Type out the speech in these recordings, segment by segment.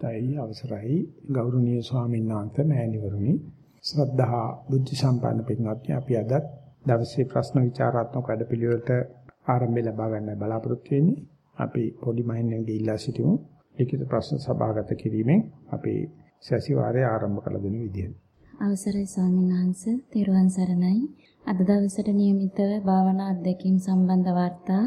තයි අවසරයි. ගෞරවනීය ස්වාමීන් වහන්සේ මෑණිවරුනි. ශ්‍රද්ධා බුද්ධ සම්පන්න පින්වත්නි අපි අද දවසේ ප්‍රශ්න විචාරාත්මක වැඩපිළිවෙලට ආරම්භය ලබා ගන්න බලාපොරොත්තු වෙන්නේ. අපි පොඩි මහින්ගෙන් ඉල්ලා සිටිමු. ලිඛිත ප්‍රශ්න සභාගත කිරීමෙන් අපේ සැසිවාරය ආරම්භ කළ දෙන විදිය. අවසරයි ස්වාමීන් වහන්සේ. තෙරුවන් සරණයි. අද දවසට નિયમિતව භාවනා අධ්‍යක්ීම් සම්බන්ධ වාර්තා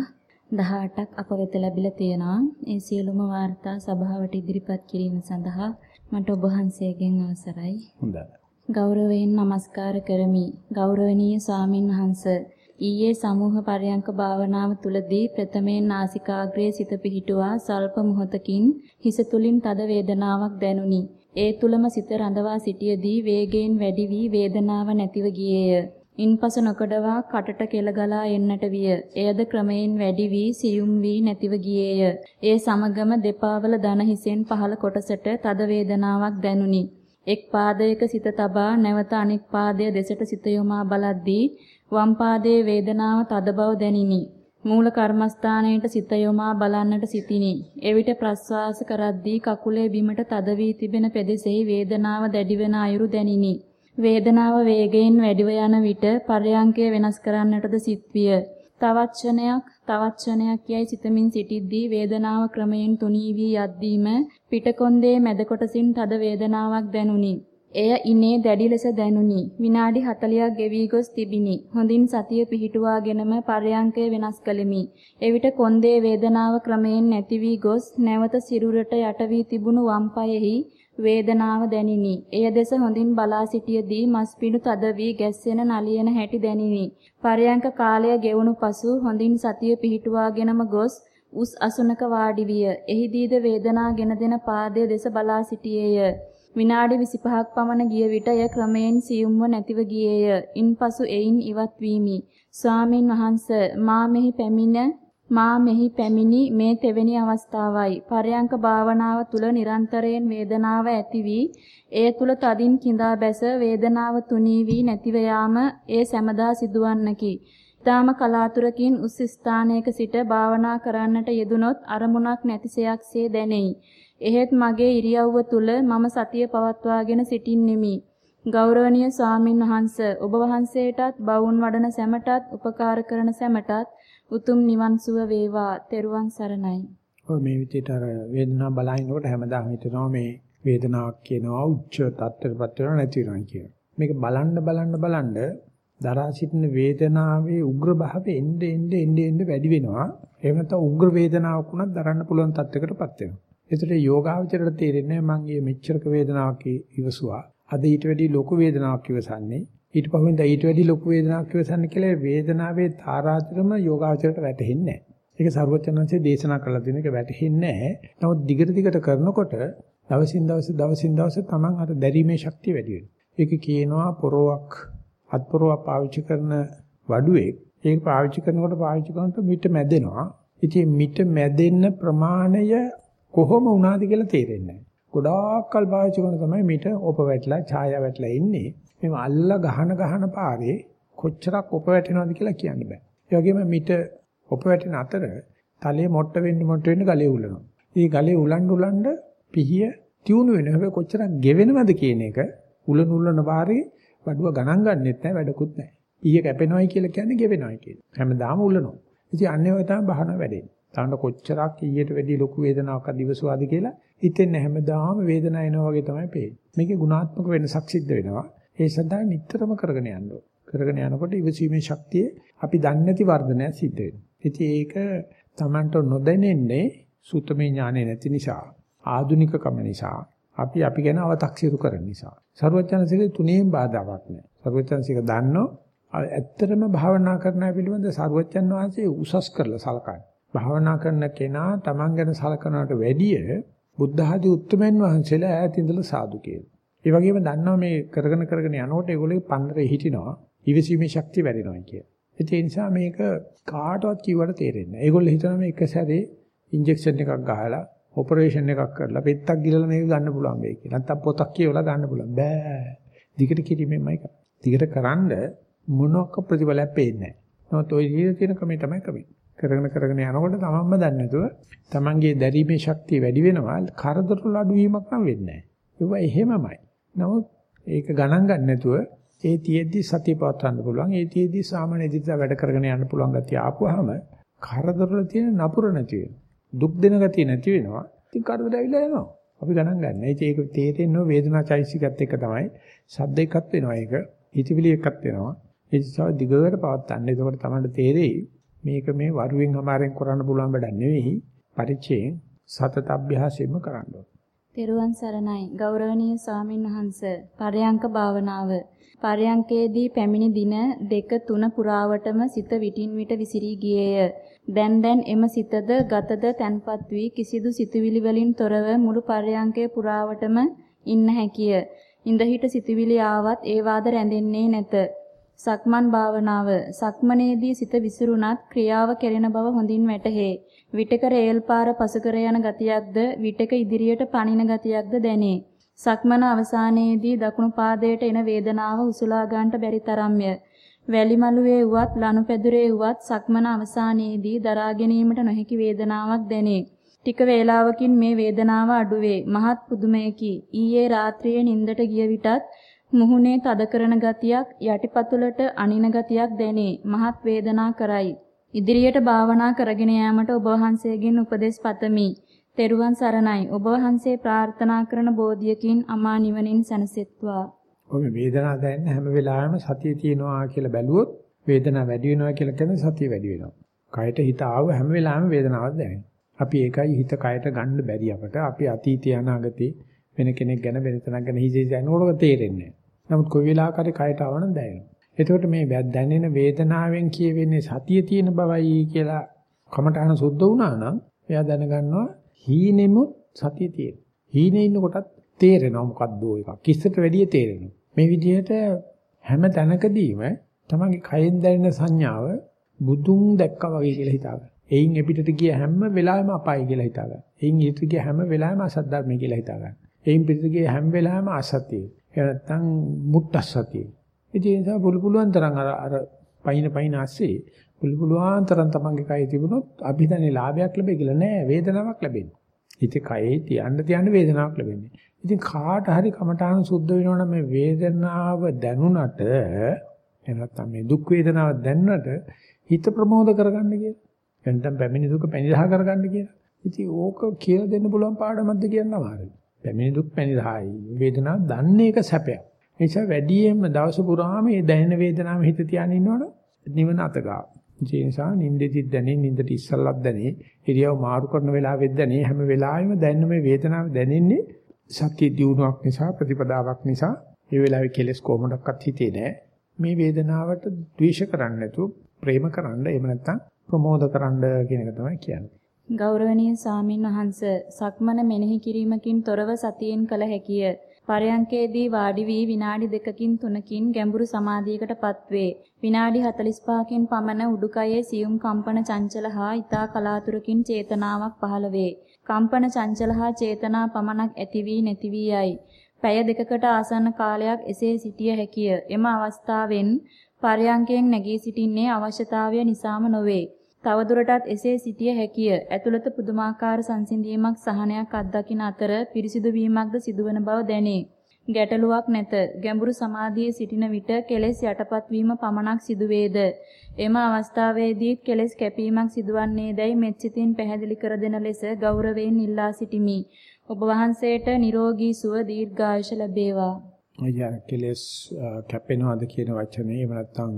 18ක් අප වෙත ලැබිලා තියෙනවා. ඒ සියලුම වාර්තා සභාවට ඉදිරිපත් කිරීම සඳහා මට ඔබ වහන්සේගෙන් අවසරයි. හොඳයි. ගෞරවයෙන් নমස්කාර කරමි. ගෞරවනීය ස්වාමින් වහන්සේ ඊයේ සමූහ පරයන්ක භාවනාව තුලදී ප්‍රථමයෙන් නාසිකාග්‍රයේ සිත පිහිටුවා සල්ප මොහොතකින් හිස තුලින් තද වේදනාවක් දැනුනි. ඒ තුලම සිත රඳවා සිටියේදී වේගයෙන් වැඩි වී වේදනාව නැතිව ගියේය. ඉන්පසු නොකඩවා කටට කෙල ගලා එන්නට විය. එයද ක්‍රමයෙන් වැඩි වී සියුම් වී නැතිව ගියේය. ඒ සමගම දෙපාවල දන හිසෙන් පහළ කොටසට තද වේදනාවක් දැනුනි. එක් පාදයක සිත තබා නැවත අනෙක් පාදය දෙසට සිත යොමා බලද්දී වම් පාදයේ වේදනාව තද බව දැනිනි. මූල කර්මස්ථානයේට සිත යොමා බලන්නට සිටිනි. එවිට ප්‍රස්වාස කරද්දී කකුලේ බිමට තද වී තිබෙන පෙදෙසෙහි වේදනාව දැඩි වෙන අයුරු දැනිනි. වේදනාව වේගයෙන් වැඩිව යන විට පර්යංකය වෙනස් කරන්නටද සිත්විය. තවත් ක්ෂණයක් තවත් ක්ෂණයක් යයි සිතමින් සිටිද්දී වේදනාව ක්‍රමයෙන් තුනී වී යද්දීම පිටකොන්දේ මැද කොටසින් තද වේදනාවක් දැනුනි. එය ඉනේ දැඩි ලෙස දැනුනි. විනාඩි 40ක් ගෙවි ගොස් තිබිනි. හොඳින් සතිය පිහිටුවාගෙනම පර්යංකය වෙනස් කළෙමි. එවිට කොන්දේ වේදනාව ක්‍රමයෙන් නැති වී ගොස් නැවත සිරුරට යට වී තිබුණු වම් පායෙහි වේදනාව දැනිනි. එය දෙස හොඳින් බලා සිටියදී මස්පිඩු තද වී ගැස්සෙන නලියන හැටි දැනිනි. පරයන්ක කාලය ගෙවුණු පසු හොඳින් සතිය පිහිටුවාගෙනම ගොස් උස් අසුනක වාඩි විය. එහිදීද වේදනාගෙන දෙන පාදයේ දෙස බලා සිටියේය. විනාඩි 25ක් පමණ ගිය විට එය ක්‍රමයෙන් සියුම්ව නැතිව ගියේය. ඉන්පසු එයින් ඉවත් වීමි. ස්වාමින් වහන්සේ මා මෙහි පැමිණ මා මෙහි පැමිණි මේ තෙවෙනි අවස්ථාවයි. පරයන්ක භාවනාව තුල නිරන්තරයෙන් වේදනාව ඇති වී එය තුල තදින් කිඳා බැස වේදනාව තුනී වී නැතිව යාම ඒ සැමදා සිදුවන්නකි. ඊටාම කලාතුරකින් උස් ස්ථානයක සිට භාවනා කරන්නට යෙදුනොත් අරමුණක් නැතිසයක්සේ දැනෙයි. එහෙත් මගේ ඉරියව්ව තුල මම සතිය පවත්වාගෙන සිටින්නෙමි. ගෞරවනීය ස්වාමින් වහන්සේ ඔබ වහන්සේටත් බවුන් වඩන සැමටත් උපකාර කරන සැමටත් උතුම් නිවන් සුව වේවා තෙරුවන් සරණයි. ඔය මේ විදිහට අර වේදනාව බලහිනකොට හැමදාම හිතනවා මේ වේදනාවක් කියනවා උච්ච තත්ත්වයටපත් වෙනවා නැති වෙනවා කියලා. මේක බලන්න බලන්න බලන්න දරා සිටින වේදනාවේ උග්‍ර භාවය එnde එnde එnde එnde වැඩි වෙනවා. එහෙම නැත්නම් උග්‍ර වේදනාවක් වුණත් දරන්න පුළුවන් තත්යකටපත් වෙනවා. ඒතර යෝගාවචරයට තේරෙන්නේ මම මේ මෙච්චරක වේදනාවක් ඉවසුවා. අද ඊට වැඩි ලොකු වේදනාවක් ඉවසන්නේ. ඊට පහුවෙන්ද ඊට වැඩි ලොකු වේදනාවක් ඉවසන්න කියලා වේදනාවේ තාරාතිරම යෝගාචරයට වැටෙන්නේ නැහැ. ඒක සරුවචනන්සේ දේශනා කළා දෙන එක වැටෙන්නේ නැහැ. නමුත් දිගට දිගට කරනකොට දවසින් දවස දවසින් දවස තමන් අර දැරීමේ ශක්තිය වැඩි වෙනවා. ඒක කියනවා පොරොවක් අත්පොරොවක් පාවිච්චි කරන වඩුවේ ඒක පාවිච්චි කරනකොට පාවිච්චි කරනකොට මිට මැදෙනවා. ඉතින් මිට මැදෙන්න ප්‍රමාණය කොහොම වුණාද කියලා තේරෙන්නේ නැහැ. ගොඩාක් කල් පාවිච්චි කරන තමයි මිට ඔප වැටලා ඡායා වැටලා ඉන්නේ. මේ අල්ල ගහන ගහන පාරේ කොච්චරක් ඔප වැටෙනවද කියලා කියන්න බෑ. ඒ වගේම මිට ඔප වැටෙන අතර තලයේ මොට්ට වෙන්න මොට්ට වෙන්න ගලේ උලනවා. මේ ගලේ උලන් උලන්ඩ පිහිය තියුණු වෙන හැබැයි කොච්චරක් ගෙවෙනවද කියන එක උලන උලන පාරේ වඩුව ගණන් ගන්නෙත් නැහැ වැඩකුත් නැහැ. පිහිය කැපෙනවයි කියලා කියන්නේ ගෙවෙනවයි කියලා. හැමදාම උලනවා. ඉතින් අන්නේ වගේ තමයි බහන වැඩෙන්නේ. තාන්න කොච්චරක් ඊට වැඩි ලොකු වේදනාවක් අදිවසුවාද කියලා හිතෙන්නේ හැමදාම වේදනාව එනවා වගේ තමයි පේන්නේ. මේකේ ගුණාත්මක වෙනසක් සිද්ධ වෙනවා. ඒ සඳහා නිතරම කරගෙන යන්න කරගෙන යනකොට ඉවසීමේ ශක්තිය අපි දන්නේ නැති වර්ධනයක් සිද්ධ වෙනවා. ඒක Tamanට නොදැනෙන්නේ සූතමේ ඥානෙ නැති නිසා, ආදුනිකකම නිසා, අපි අපි ගැන අව탁සිරු කරන නිසා. ਸਰවඥාන්සේගේ තුනේම බාධාවක් නැහැ. ਸਰවඥාන්සේක දන්නෝ ඇත්තටම භාවනා කරන පිළිබඳ ਸਰවඥන් වහන්සේ උසස් කරලා සලකන්නේ. භාවනා කරන කෙනා Taman ගැන සලකනවට වැඩිය බුද්ධ ආදී උත්තරමන් වහන්සේලා ඈත ඉඳලා සාදු කියනවා. ඒ වගේම දන්නවා මේ කරගෙන කරගෙන යනකොට ඒගොල්ලෝ පන්නරේ හිටිනවා. ඉවසීමේ ශක්තිය වැඩෙනවා කිය. ඒ නිසා මේක කාටවත් කිව්වට තේරෙන්නේ නැහැ. ඒගොල්ලෝ හිතනවා මේ එක සැරේ ඉන්ජෙක්ෂන් එකක් ගහලා ඔපරේෂන් එකක් කරලා පෙත්තක් ගිලලා මේක ගන්න පුළුවන් වෙයි කියලා. නැත්තම් පොතක් කියවලා ගන්න පුළුවන්. බෑ. දිගට කිරීමෙන්මයි කරන්නේ. දිගට කරන්ඩ මොනක ප්‍රතිඵලයක් පේන්නේ නැහැ. නමුත් ওই ජීවිතේ තියෙන ක්‍රමය තමයි ක්‍රමය. කරගෙන කරගෙන යනකොට තමන්ම දන්නේ නැතුව තමන්ගේ දැරීමේ ශක්තිය වැඩි වෙනවා. කරදර වල අඩුවීමක් නම් වෙන්නේ නැහැ. එහෙමමයි. නමුත් ඒක ගණන් ගන්න නැතුව ඒ තියෙද්දි සතිය පවත්වන්න පුළුවන්. ඒ තියෙද්දි සාමාන්‍ය දිට්ඨිය වැඩ කරගෙන යන්න පුළුවන් ගතිය ආපුවාම කරදර වල තියෙන නපුර නැති වෙනවා. දුක් දෙන ගතිය නැති වෙනවා. ඉතින් කරදර ඇවිල්ලා යනවා. අපි ගණන් ගන්න. ඒක තේරෙන්නේ වේදනා චෛසිකත් එක්ක තමයි. සද්ද එකක් වෙනවා ඒක. හිතවිලි එකක් වෙනවා. ඒ නිසා දිගට පවත්වන්න. එතකොට තමයි තේරෙයි මේක මේ වරුවෙන් අමාරෙන් කරන්න පුළුවන් වැඩක් නෙවෙයි. පරිචයෙන් සතත අභ්‍යාසයෙන්ම කරන්න ඕනේ. තෙරුවන් සරණයි. ගෞරවනීය ස්වාමින් වහන්ස පරයන්ක භාවනාව. පරයන්කේදී පැමිණි දින දෙක තුන පුරාවටම සිත විටින් විට විසිරී ගියේය. දැන් දැන් එම සිතද ගතද තැන්පත් වී කිසිදු සිතුවිලි වලින් තොරව මුළු පරයන්කේ පුරාවටම ඉන්න හැකිය. ඉඳ හිට සිතුවිලි ආවත් ඒ වාද රැඳෙන්නේ නැත. සක්මන් භාවනාව. සක්මනේදී සිත විසිරුණත් ක්‍රියාව කෙරෙන බව හොඳින් වැටහේ. විටක රේල් පාර පසු කර යන ගතියක්ද විටක ඉදිරියට පනින ගතියක්ද දැනේ. සක්මන අවසානයේදී දකුණු පාදයට එන වේදනාව උසුලා ගන්නට බැරි තරම්ය. වැලිමලුවේ වුවත් ලනුපැදුරේ වුවත් සක්මන අවසානයේදී දරා ගැනීමට නොහැකි වේදනාවක් දැනේ. ටික වේලාවකින් මේ වේදනාව අඩුවේ. මහත් පුදුමයකි. ඊයේ රාත්‍රියේ නිින්දට ගිය විටත් මුහුණේ තද කරන ගතියක් යටිපතුලට අනින ගතියක් දැනේ. මහත් වේදනා කරයි. ඉදිරියට භාවනා කරගෙන යාමට ඔබ වහන්සේගෙන් උපදෙස් පතමි. තෙරුවන් සරණයි. ඔබ වහන්සේ ප්‍රාර්ථනා කරන බෝධියකින් අමා නිවනින් සැනසෙත්වා. ඔබ වේදනාව දැනෙන හැම වෙලාවෙම සතිය තියෙනවා කියලා බැලුවොත් වේදනාව වැඩි වෙනවා කියලා කියන්නේ සතිය වැඩි වෙනවා. කයට හිත ආව හැම වෙලාවෙම වේදනාවක් දැනෙනවා. අපි ඒකයි හිත කයට ගන්න බැරි අපට. අපි අතීතය අනාගතේ වෙන කෙනෙක් ගැන වෙන තැනක් ගැන හිතේ යනකොට තේරෙන්නේ නමුත් කොයි වෙලාවකරි කයට આવන දැනෙනවා. එතකොට මේ දැනෙන වේදනාවෙන් කියවෙන්නේ සතිය තියෙන බවයි කියලා කමටහන සුද්ධ වුණා නම් එයා දැනගන්නවා හීනෙමුත් සතිය තියෙන. හීනේ ඉන්න කොටත් තේරෙනවා මොකද්ද එකක්. කිස්සට වැඩිය තේරෙනවා. මේ විදිහට හැම තැනකදීම තමන්ගේ කයෙන් දැනෙන සංඥාව බුදුන් දැක්කා වගේ කියලා හිතාගන්න. එයින් එපිටට ගිය හැම වෙලාවෙම අපායි කියලා හිතාගන්න. එයින් ඊට ගිය හැම වෙලාවෙම අසත් ධර්මයි කියලා හිතාගන්න. එයින් පිටට ගිය හැම වෙලාවෙම අසතිය. එහෙම නැත්නම් මුට්ටසතිය. ඉතින් ඒ නිසා පුළු පුළුවන් තරම් අර අර පයින් පයින් ASCII පුළු පුළුවන් තරම් තමන්ගේ කය තිබුණොත් අභිධනේ ලාභයක් ලැබෙයි කියලා නෑ වේදනාවක් ලැබෙන්නේ. ඉතින් කයේ තියන්න තියන්න වේදනාවක් ලැබෙන්නේ. ඉතින් කාට හරි කමඨාන සුද්ධ වෙනවනම් මේ වේදනාව දැනුණට එහෙම නැත්නම් මේ දුක් වේදනාව දැනුණට හිත ප්‍රමෝද කරගන්න කියලා. එතෙන් පැමිණි දුක පැනිරහ කරගන්න කියලා. ඉතින් ඕක කියලා දෙන්න පුළුවන් පාඩමක්ද කියන්න අමාරුයි. පැමිණි දුක් පැනිරහයි. වේදනාව දන්නේ එක සැපයක්. ඒ නිසා වැඩියෙන්ම දවස පුරාම මේ දැනෙන වේදනාව හිත තියාගෙන ඉන්නවනම් නිවන අතගා. ඒ නිසා නින්දෙදිත් දැනේ නින්දට ඉස්සල්ලත් දැනේ ඉරියව් මාරු කරන වෙලාවෙත් දැනේ. හැම වෙලාවෙම දැනෙන මේ වේදනාව දැනෙන්නේ සත්‍ය දියුණුවක් නිසා ප්‍රතිපදාවක් නිසා. ඒ වෙලාවේ කෙලස් කොහොමඩක්වත් හිතේ නෑ. මේ වේදනාවට ද්වේෂ කරන්නේ නැතුව ප්‍රේම කරන්න එහෙම නැත්නම් ප්‍රමෝද කරන්න කියන එක තමයි කියන්නේ. ගෞරවනීය සාමින් වහන්ස සක්මන මෙනෙහි කිරීමකින් තොරව සතියෙන් කළ හැකිය. පරයන්කේදී වාඩි වී විනාඩි දෙකකින් තුනකින් ගැඹුරු සමාධියකටපත් වේ. විනාඩි 45කින් පමණ උඩුකයේ සියුම් කම්පන චංචල හා ඊතා කලාතුරකින් චේතනාවක් පහළ වේ. කම්පන චංචල හා චේතනා පමණක් ඇති වී නැති වී යයි. පැය දෙකකට ආසන්න කාලයක් එසේ සිටිය හැකිය. එම අවස්ථාවෙන් පරයන්කයෙන් නැගී සිටින්නේ අවශ්‍යතාවය නිසාම නොවේ. තවදුරටත් එසේ සිටිය හැකිය. ඇතුළත පුදුමාකාර සංසිඳීමක් සහනයක් අත්දකින අතර පිරිසිදු වීමක්ද සිදුවන බව දැනේ. ගැටලුවක් නැත. ගැඹුරු සමාධියේ සිටින විට කෙලෙස් යටපත් වීම පමණක් සිදුවේද? එම අවස්ථාවේදී කෙලෙස් කැපීමක් සිදුවන්නේ දැයි මෙත්සිතින් පැහැදිලි කර දෙන ලෙස ගෞරවයෙන් ඉල්ලා සිටිමි. ඔබ වහන්සේට නිරෝගී සුව දීර්ඝායුෂ ලැබේවා. අයියා කෙලෙස් කැපෙනවද කියන වචනේ එහෙම නැත්නම්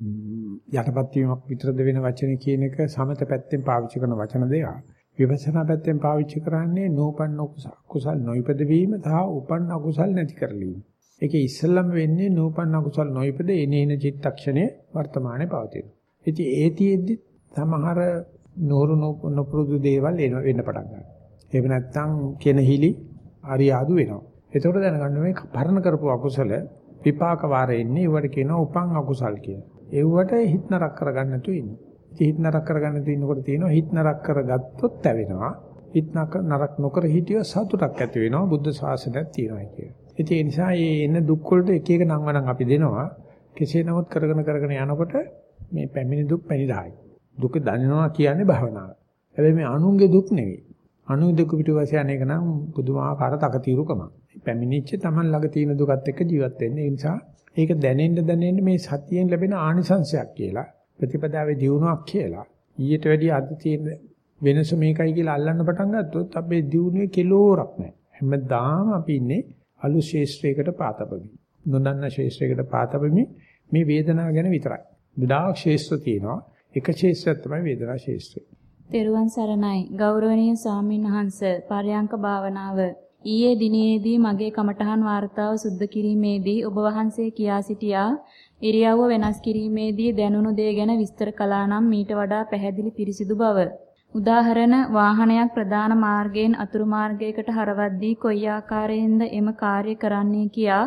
යටපත් වීමක් විතරද වෙන වචනේ කියන එක සමත පැත්තෙන් පාවිච්චි කරන වචන දෙක. විපස්සනා පැත්තෙන් පාවිච්චි කරන්නේ නෝපන්න කුසල් නොයිපද වීම සහ උපන්න අකුසල් නැති කරලීම. ඒකේ ඉස්සෙල්ලම වෙන්නේ නෝපන්න අකුසල් නොයිපද එනේන චිත්තක්ෂණයේ වර්තමානයේ පවතින. ඉතින් ඒතිෙද්දි සමහර නෝරු නොපුරුදු දේවල් එන වෙන්න පටන් ගන්නවා. එහෙම නැත්නම් කෙනහිලි අරියාදු වෙනවා. එතකොට දැනගන්න මේ පරණ කරපු අකුසල විපාක වාරේ ඉන්නේ ඒවට කියනවා උපන් අකුසල් කියලා. එව්වට හිත නරක කරගන්න නැතුව ඉන්න. හිත නරක කරගන්න නැතුව ඉන්නකොට තියෙනවා හිත නරක කරගත්තොත් තැවෙනවා. හිත නරක නොකර හිටියොත් සතුටක් ඇති වෙනවා බුද්ධ ශාසනයක් තියෙනවා කියලා. ඉතින් ඒ නිසා මේ එන දුක් වලට එක එක නම් වණන් අපි දෙනවා. කෙසේ නමුත් කරගෙන කරගෙන යනකොට මේ පැමිණි දුක් පැනිරහයි. දුක දැනෙනවා කියන්නේ භවනාව. හැබැයි මේ අනුන්ගේ දුක් නෙවෙයි. අනුන්ගේ දුක පිටුපස්සේ අනේක නම් පුදුමාකාර තකතිරුකම. පැමිණිච්ච Taman ළඟ තියෙන දුකත් එක්ක ජීවත් වෙන්නේ. ඒ නිසා ඒක දැනෙන්න දැනෙන්න මේ සතියෙන් ලැබෙන ආනිසංශයක් කියලා ප්‍රතිපදාවේ දියුණුවක් කියලා ඊට වැඩිය අද තියෙන වෙනස මේකයි කියලා අල්ලන්න පටන් ගත්තොත් අපේ දියුණුවේ කිලෝරක් නැහැ. හැමදාම අපි ඉන්නේ අලු ශේෂ්ත්‍රයකට පාතපමි. නොදන්න ශේෂ්ත්‍රයකට පාතපමි මේ වේදනාව ගැන විතරයි. ගොඩාක් ශේෂ්ත්‍ර තියෙනවා. එක ශේෂ්ත්‍රයක් තමයි වේදනා ශේෂ්ත්‍රය. තෙරුවන් සරණයි ගෞරවනීය ස්වාමීන් වහන්ස පරයන්ක භාවනාව ඊයේ දිනයේදී මගේ කමඨහන් වார்த்தාව සුද්ධ කිරීමේදී ඔබ වහන්සේ කියා සිටියා ඉරියව්ව වෙනස් කිරීමේදී දැනුණු දේ ගැන විස්තර කළා නම් මීට වඩා පැහැදිලි පිරිසිදු බව. උදාහරණ වාහනයක් ප්‍රධාන මාර්ගයෙන් අතුරු මාර්ගයකට හරවද්දී කොයි ආකාරයෙන්ද එම කාර්ය කරන්නේ කියා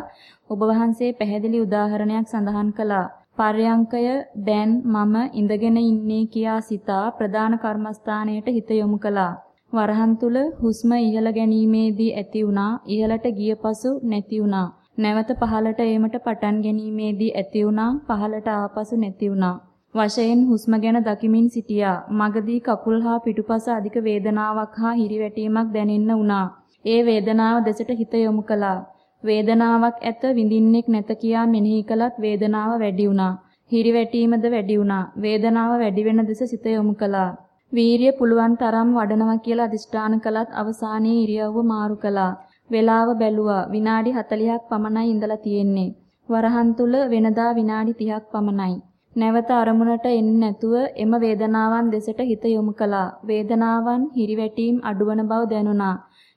ඔබ වහන්සේ පැහැදිලි උදාහරණයක් සඳහන් කළා. පර්යංකය දැන් මම ඉඳගෙන ඉන්නේ කියා සිතා ප්‍රධාන කර්මස්ථානයට හිත යොමු කළා. වරහන් තුල හුස්ම ඉහළ ගැනීමේදී ඇති වුණා ඉහළට ගිය පසු නැති වුණා. නැවත පහළට ඒමට පටන් ගැනීමේදී ඇති වුණා පහළට ආපසු නැති වුණා. වශයෙන් හුස්ම ගැන දකිමින් සිටියා. මගදී කකුල් හා පිටුපස අධික වේදනාවක් හා හිරිවැටීමක් දැනෙන්න වුණා. ඒ වේදනාව දෙසට හිත යොමු කළා. වේදනාවක් ඇත විඳින්නෙක් නැත කියා මෙනෙහි කළත් වේදනාව වැඩි වුණා. හිරිවැටීමද වැඩි වුණා. වේදනාව වැඩි වෙන දෙස සිත යොමු කළා. වීරිය පුළුවන් තරම් වඩනවා කියලා අදිෂ්ඨාන කළත් අවසානයේ ඉරියව්ව මාරු කළා. වේලාව බැලුවා. විනාඩි 40ක් පමණයි ඉඳලා තියෙන්නේ. වරහන් තුල වෙනදා විනාඩි 30ක් පමණයි. නැවත අරමුණට එන්නේ නැතුව එම වේදනාවන් දෙසට හිත යොමු කළා. වේදනාවන් හිරිවැටීම් අඩුවන බව දැනුණා.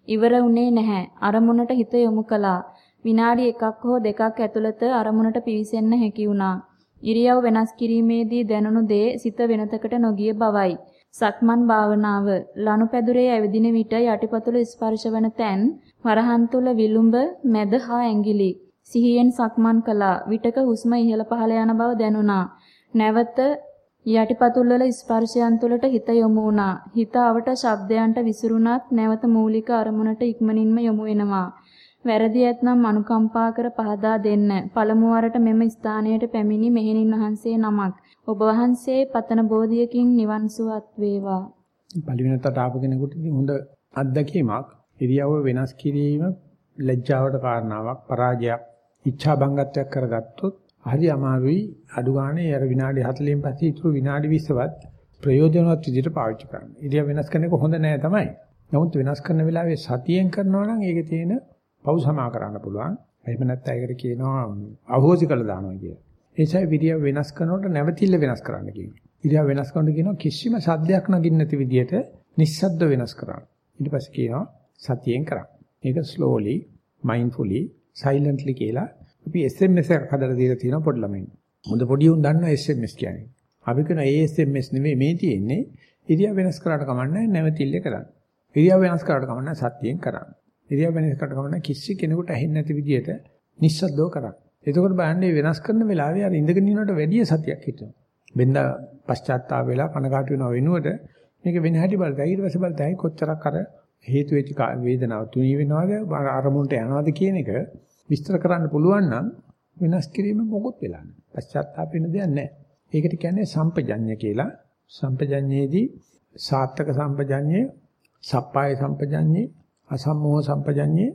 ඉවර වුණේ නැහැ. අරමුණට හිත යොමු කළා. විනාඩි එකක් හෝ දෙකක් ඇතුළත අරමුණට පිවිසෙන්න හැකි වුණා. ඉරියව් වෙනස් කිරීමේදී දැනුණු දේ සිත වෙනතකට නොගිය බවයි. සක්මන් භාවනාව ලනුපැදුරේ ඇවිදින විට යටිපතුල ස්පර්ශ වන තැන් වරහන් තුල විලුඹ මැද හා ඇඟිලි සිහියෙන් සක්මන් කළා විටක හුස්ම ඉහළ පහළ යන බව දැනුණා නැවත යටිපතුල් වල ස්පර්ශයන් තුළට හිත යොමු වුණා. හිත අවට ශබ්දයන්ට විසිරුණත් නැවත මූලික අරමුණට ඉක්මනින්ම යොමු වෙනවා. වැරදි ඇතනම් අනුකම්පා කර පහදා දෙන්න. පළමු වරට මෙම ස්ථානයට පැමිණි මෙහෙණින් වහන්සේ නමක්. ඔබ වහන්සේ පතන බෝධියකින් නිවන් සුවත් වේවා. පළවෙනිට ආපු කෙනෙකුට හොඳ අත්දැකීමක්. ඉරියව්ව වෙනස් කිරීම ලැජ්ජාවට කාරණාවක්, පරාජයක්, ඉච්ඡා බංගත්වයක් කරගත්තොත් හරි අමාරුයි අඩු ගානේ අර විනාඩි 40න් පස්සේ ඉතුරු විනාඩි 20වත් ප්‍රයෝජනවත් විදිහට පාවිච්චි කරන්න. ඉරියව් වෙනස් කරන එක හොඳ නෑ තමයි. නමුත් වෙනස් කරන වෙලාවේ සතියෙන් කරනවා නම් ඒකේ තියෙන පව් සමා කරන්න පුළුවන්. එහෙම නැත්නම් ඒකට කියනවා අහෝසි කළ දානවා කියලා. ඒ නිසා විරියව් වෙනස් කරනකොට නැවතිල්ල වෙනස් කරන්න කියනවා. ඉරියව් වෙනස් කරනකොට කියනවා කිසිම සද්දයක් නගින්න නැති විදිහට නිස්සද්ද වෙනස් කරන්න. ඊට පස්සේ කියනවා සතියෙන් කරන්න. ඒක slowly, mindfully, silently කියලා අපි SMS එකක් හදලා දීලා තියෙනවා පොඩි ළමයින්. මොඳ පොඩි උන් දන්නවා SMS කියන්නේ. අපි කියන ඒ SMS නෙමෙයි මේ තියෙන්නේ ඉරියව් වෙනස් කරාට කමන්නේ නැවතිල්ල කරන්න. ඉරියව් වෙනස් කරාට කමන්නේ සතියෙන් කරන්න. ඉරියව් වෙනස් කරාට කමන්නේ කිසි කෙනෙකුට ඇහෙන්නේ නැති විදිහට නිස්සද්දව කරන්න. එතකොට බලන්නේ වෙනස් කරන වෙලාවේ අර ඉඳගෙන ඉන්නවට වැඩිය සතියක් හිටිනවා. බෙන්ද පශ්චාත්තාප වෙලා කනකාට වෙනව වෙනුවට මේක වෙන හැටි බලතයි ඊට පස්සේ බලතයි කොච්චරක් අර හේතු වෙච්ච වේදනාව තුනී වෙනවද අරමුණට යනවද කියන එක විස්තර කරන්න පුළුවන් නම් වෙනස් කිරීම මොකොත් වෙලා නැහැ. පශ්චාත්තාප වෙන දෙයක් නැහැ. ඒකට කියන්නේ සම්පජඤ්ඤ කියලා. සම්පජඤ්ඤයේදී සාත්තක සම්පජඤ්ඤය, සප්පාය සම්පජඤ්ඤය, අසම්මෝහ සම්පජඤ්ඤය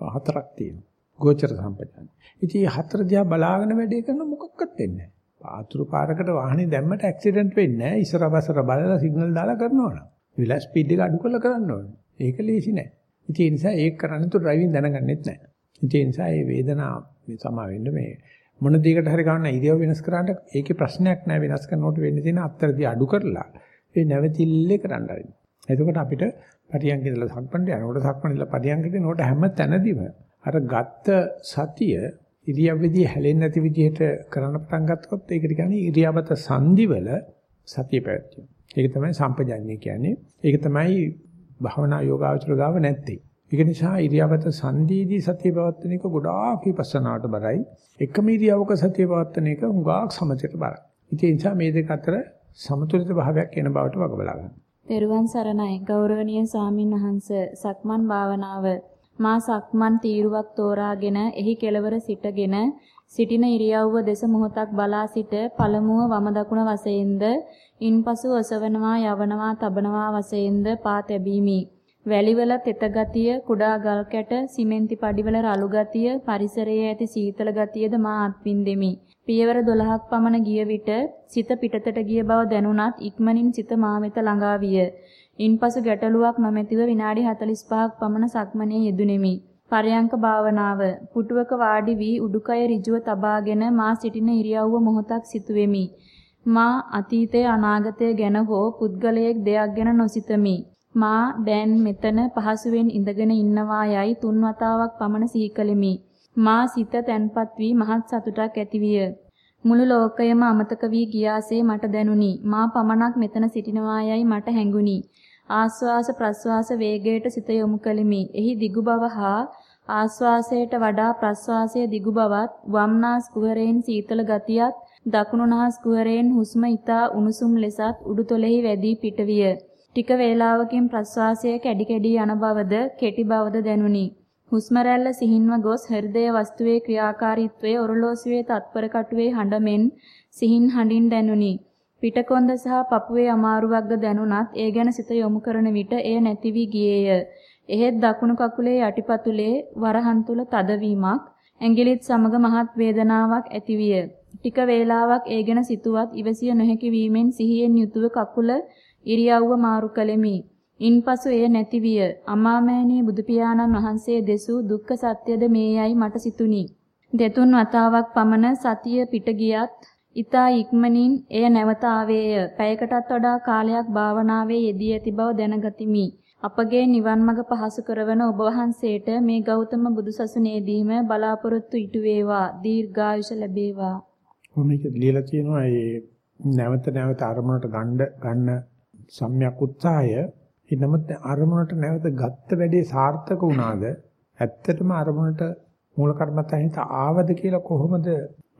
හතරක් තියෙනවා. ගෝචර සම්පජඤ්ඤය. ඉතින් මේ හතර දිහා බලාගෙන වැඩේ කරන මොකක්වත් වෙන්නේ නැහැ. ආතුරු පාරකට වාහනේ දැම්මට ඇක්සිඩන්ට් වෙන්නේ නැහැ. ඉස්සර බසර බලලා සිග්නල් දාලා කරනවනම්. විලා ස්පීඩ් එක අඩු කරලා කරන්න ඕනේ. ඒක ලේසි නෑ. ඉතින් ඒ නිසා ඒක කරන්න තු ඩ්‍රයිවිං දැනගන්නෙත් නෑ. ඒ නිසා මේ වේදනාව මේ සමා වෙන්න මේ මොන දෙයකට හරි ගන්න ඉරියව් වෙනස් කරාට ඒකේ ප්‍රශ්නයක් නැහැ වෙනස් කරනකොට වෙන්න තියෙන අත්තරදී අඩු කරලා ඒ නැවතිල්ලේ කරන්න හරි. එතකොට අපිට පරියන්ක ඉඳලා සක්මණට යනකොට සක්මණ ඉඳලා පරියන්කට එනකොට හැම තැනදීම අර ගත්ත සතිය ඉරියව්වේදී හැලෙන්නේ නැති විදිහට කරන්න පටන් ගත්තොත් ඒකට කියන්නේ ඉරියාපත සංදිවල සතිය පැවැත්වීම. ඒක තමයි සම්පජාඤ්ඤය කියන්නේ. ඒක තමයි භවනා යෝගාචර ගාව නැත්තේ. ඒක නිසා ඉරියාපත සංදීදී සතිය පවත්වන එක ගොඩාක් විපස්සනාට බරයි. එකම ඉරියවක සතිය පවත්වන එක හුඟක් සමතයට බරයි. ඉතින් ඒ නිසා මේ දෙක අතර සමතුලිත භාවයක් එන බවට වග බලා ගන්න. තෙරුවන් සරණයි ගෞරවනීය සාමින් වහන්ස සක්මන් භාවනාව මා සක්මන් තීරුවක් තෝරාගෙන එහි කෙළවර සිටගෙන සිටින ඉරියව්ව දෙස මොහොතක් බලා සිට පළමුව වම දකුණ වශයෙන්ද ඉන්පසු ඔසවනවා යවනවා තබනවා වශයෙන්ද පා තැබීමි. වැලිවල තෙත ගතිය, කුඩා ගල් කැට, සිමෙන්ති පඩිවල රළු ගතිය, පරිසරයේ ඇති සීතල ගතියද මා අත්විඳෙමි. පියවර 12ක් පමණ ගිය විට සිත පිටතට ගිය බව දැනුණත් ඉක්මනින් සිත මා වෙත ළඟා විය. ඉන්පසු ගැටලුවක් නොමැතිව විනාඩි 45ක් පමණ සක්මනේ යෙදුණෙමි. පරයන්ක භාවනාව පුටුවක වාඩි වී උඩුකය ඍජුව තබාගෙන මා සිටින ඉරියව්ව මොහොතක් සිටුවෙමි. මා අතීතය අනාගතය ගැන හෝ පුද්ගලයෙක් දෙයක් ගැන නොසිතමි. මා දැන් මෙතන පහසුවෙන් ඉඳගෙන ඉන්නවා යයි තුන් වතාවක් පමණ සිහි කළෙමි. මා සිත තැන්පත් වී මහත් සතුටක් ඇතිවිය. මුළු ලෝකයම අමතක වී ගියාසේ මට දැනුනි. මා පමණක් මෙතන සිටිනවා යයි මට හැඟුනි. ආස්වාස ප්‍රස්වාස වේගයට සිත යොමු කළෙමි. එහි දිගු බව හා ආස්වාසයට වඩා ප්‍රස්වාසයේ දිගු බවත් වම්නාස් කුහරයෙන් සීතල ගතියත් දකුණු නාස් කුහරයෙන් හුස්ම ඊතා උණුසුම් ලෙසත් උඩුතොලෙහි වැඩි පිටවිය. ටික වේලාවකින් ප්‍රස්වාසය කැඩි කැඩි යන බවද කෙටි බවද දැනුනි. හුස්ම රැල්ල සිහින්ව ගොස් හෘදය වස්තුවේ ක්‍රියාකාරීත්වයේ ඔරලෝසුවේ තත්පර කටුවේ හඬ මෙන් සිහින් හඬින් දැනුනි. පිටකොන්ද සහ පපුවේ අමාරුවක්ද දැනුණත් ඒ ගැන සිත යොමු කරන විට එය නැති වී ගියේය. එහෙත් දකුණු කකුලේ යටිපතුලේ වරහන් තුල තදවීමක් ඇඟිලිත් සමග මහත් වේදනාවක් ඇතිවිය. ටික වේලාවක් ඒ ගැන සිතුවත් ඉවසිය නොහැකි වීමෙන් සිහියෙන් යුතුව කකුල ඉරියව්ව මාරු කළෙමි. ඉන්පසු එය නැතිවිය. අමාමෑණී බුදු පියාණන් වහන්සේ දෙසූ දුක්ඛ සත්‍යද මේයයි මට සිතුනි. දෙතුන් වතාවක් පමණ සතිය පිට ගියත් ඊතා ඉක්මනින් එය නැවත ආවේය. පැයකටත් වඩා කාලයක් භාවනාවේ යෙදී ඇති බව දැනගතිමි. අපගේ නිවන් මඟ පහසු කරවන ඔබ වහන්සේට මේ ගෞතම බුදුසසුනේදීම බලාපොරොත්තු ඉටු වේවා දීර්ඝායුෂ ලැබේවා. මේක ලියලා තියෙනවා ඒ නැවත නැවත අරමුණට ගන්න ගන්න සම්‍යක් උත්සාහය ඊනමත් අරමුණට නැවත ගත්ත වැඩේ සාර්ථක වුණාද ඇත්තටම අරමුණට මූල කර්මත්තහිත ආවද කියලා කොහොමද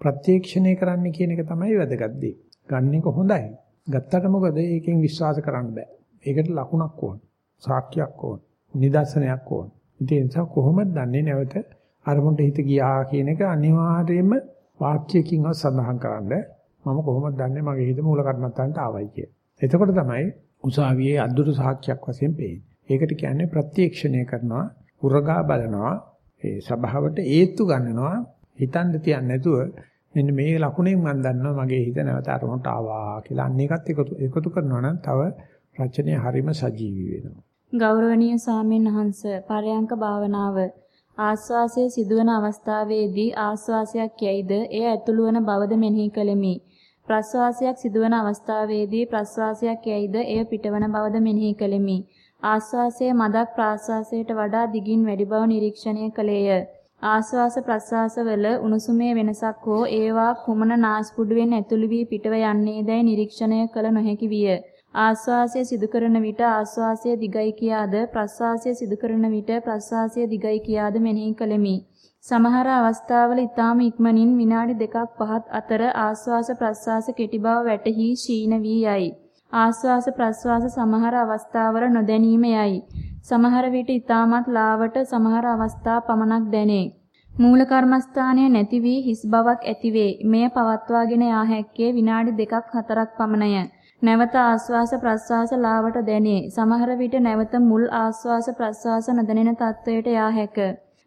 ප්‍රත්‍යක්ෂණය කරන්න කියන එක තමයි වැදගත් දේ. ගන්න එක හොඳයි. ගත්තට මොකද ඒකෙන් විශ්වාස කරන්න බෑ. ඒකට ලකුණක් ඕන. සාක්ෂියක් ඕන. නිදර්ශනයක් ඕන. ඉතින් ඒ නිසා කොහොමද දන්නේ නැවත අරමුණට හිත ගියා කියන එක අනිවාර්යයෙන්ම වාක්‍යයකින්වත් සඳහන් කරන්න. මම කොහොමද දන්නේ මගේ හිත මූල කර්මත්තන්ට ආවයි කියලා. එතකොට තමයි උසාවියේ අද්දුරු සාක්ෂියක් වශයෙන් පේන්නේ. ඒකට කියන්නේ ප්‍රත්‍යක්ෂණය කරනවා, උරගා බලනවා, ඒ සබාවට ඒත්තු ගන්නනවා, හිතන්න තියන්නේ නැතුව මෙන්න මේ ලකුණෙන් මම දන්නවා මගේ හිත නැවත අරමුණට ආවා කියලා. අන්න ඒකත් එකතු එකතු කරනවා නම් තව රචනය හරිම සජීවී වෙනවා. ගෞරවනීය සාමීන් වහන්ස පරයන්ක භාවනාව ආස්වාසයේ සිදුවන අවස්ථාවේදී ආස්වාසයක් යයිද එය ඇතුළු වන බවද මෙනෙහි කළෙමි. ප්‍රස්වාසයක් සිදුවන අවස්ථාවේදී ප්‍රස්වාසයක් යයිද එය පිටවන බවද මෙනෙහි කළෙමි. ආස්වාසයේ මදක් ප්‍රාස්වාසයට වඩා දිගින් වැඩි බව නිරීක්ෂණය කළේය. ආස්වාස ප්‍රස්වාස වල උණුසුමේ වෙනසක් හෝ ඒවා කුමන නාස්පුඩුවෙන් ඇතුළු වී පිටව යන්නේදයි නිරීක්ෂණය කළ නොහැකි විය. ආස්වාසය සිදු කරන විට ආස්වාසය දිගයි කියාද ප්‍රස්වාසය සිදු කරන විට ප්‍රස්වාසය දිගයි කියාද මෙනෙහි කළෙමි. සමහර අවස්ථාවල ඊටාම ඉක්මනින් විනාඩි දෙකක් පහත් අතර ආස්වාස ප්‍රස්වාස කෙටි බව වැටහි ශීන වී යයි. ආස්වාස ප්‍රස්වාස සමහර අවස්ථාවල නොදැනීම යයි. සමහර විට ඊටමත් ලාවට සමහර අවස්ථා පමණක් දැනේ. මූල කර්මස්ථානය නැති වී හිස් බවක් ඇතිවේ. මෙය පවත්වාගෙන යා හැක්කේ විනාඩි දෙකක් හතරක් පමණය. නැවත ආස්වාස ප්‍රස්වාස ලාවට දැනේ. සමහර විට නැවත මුල් ආස්වාස ප්‍රස්වාස නොදැනෙන තත්වයට යා හැක.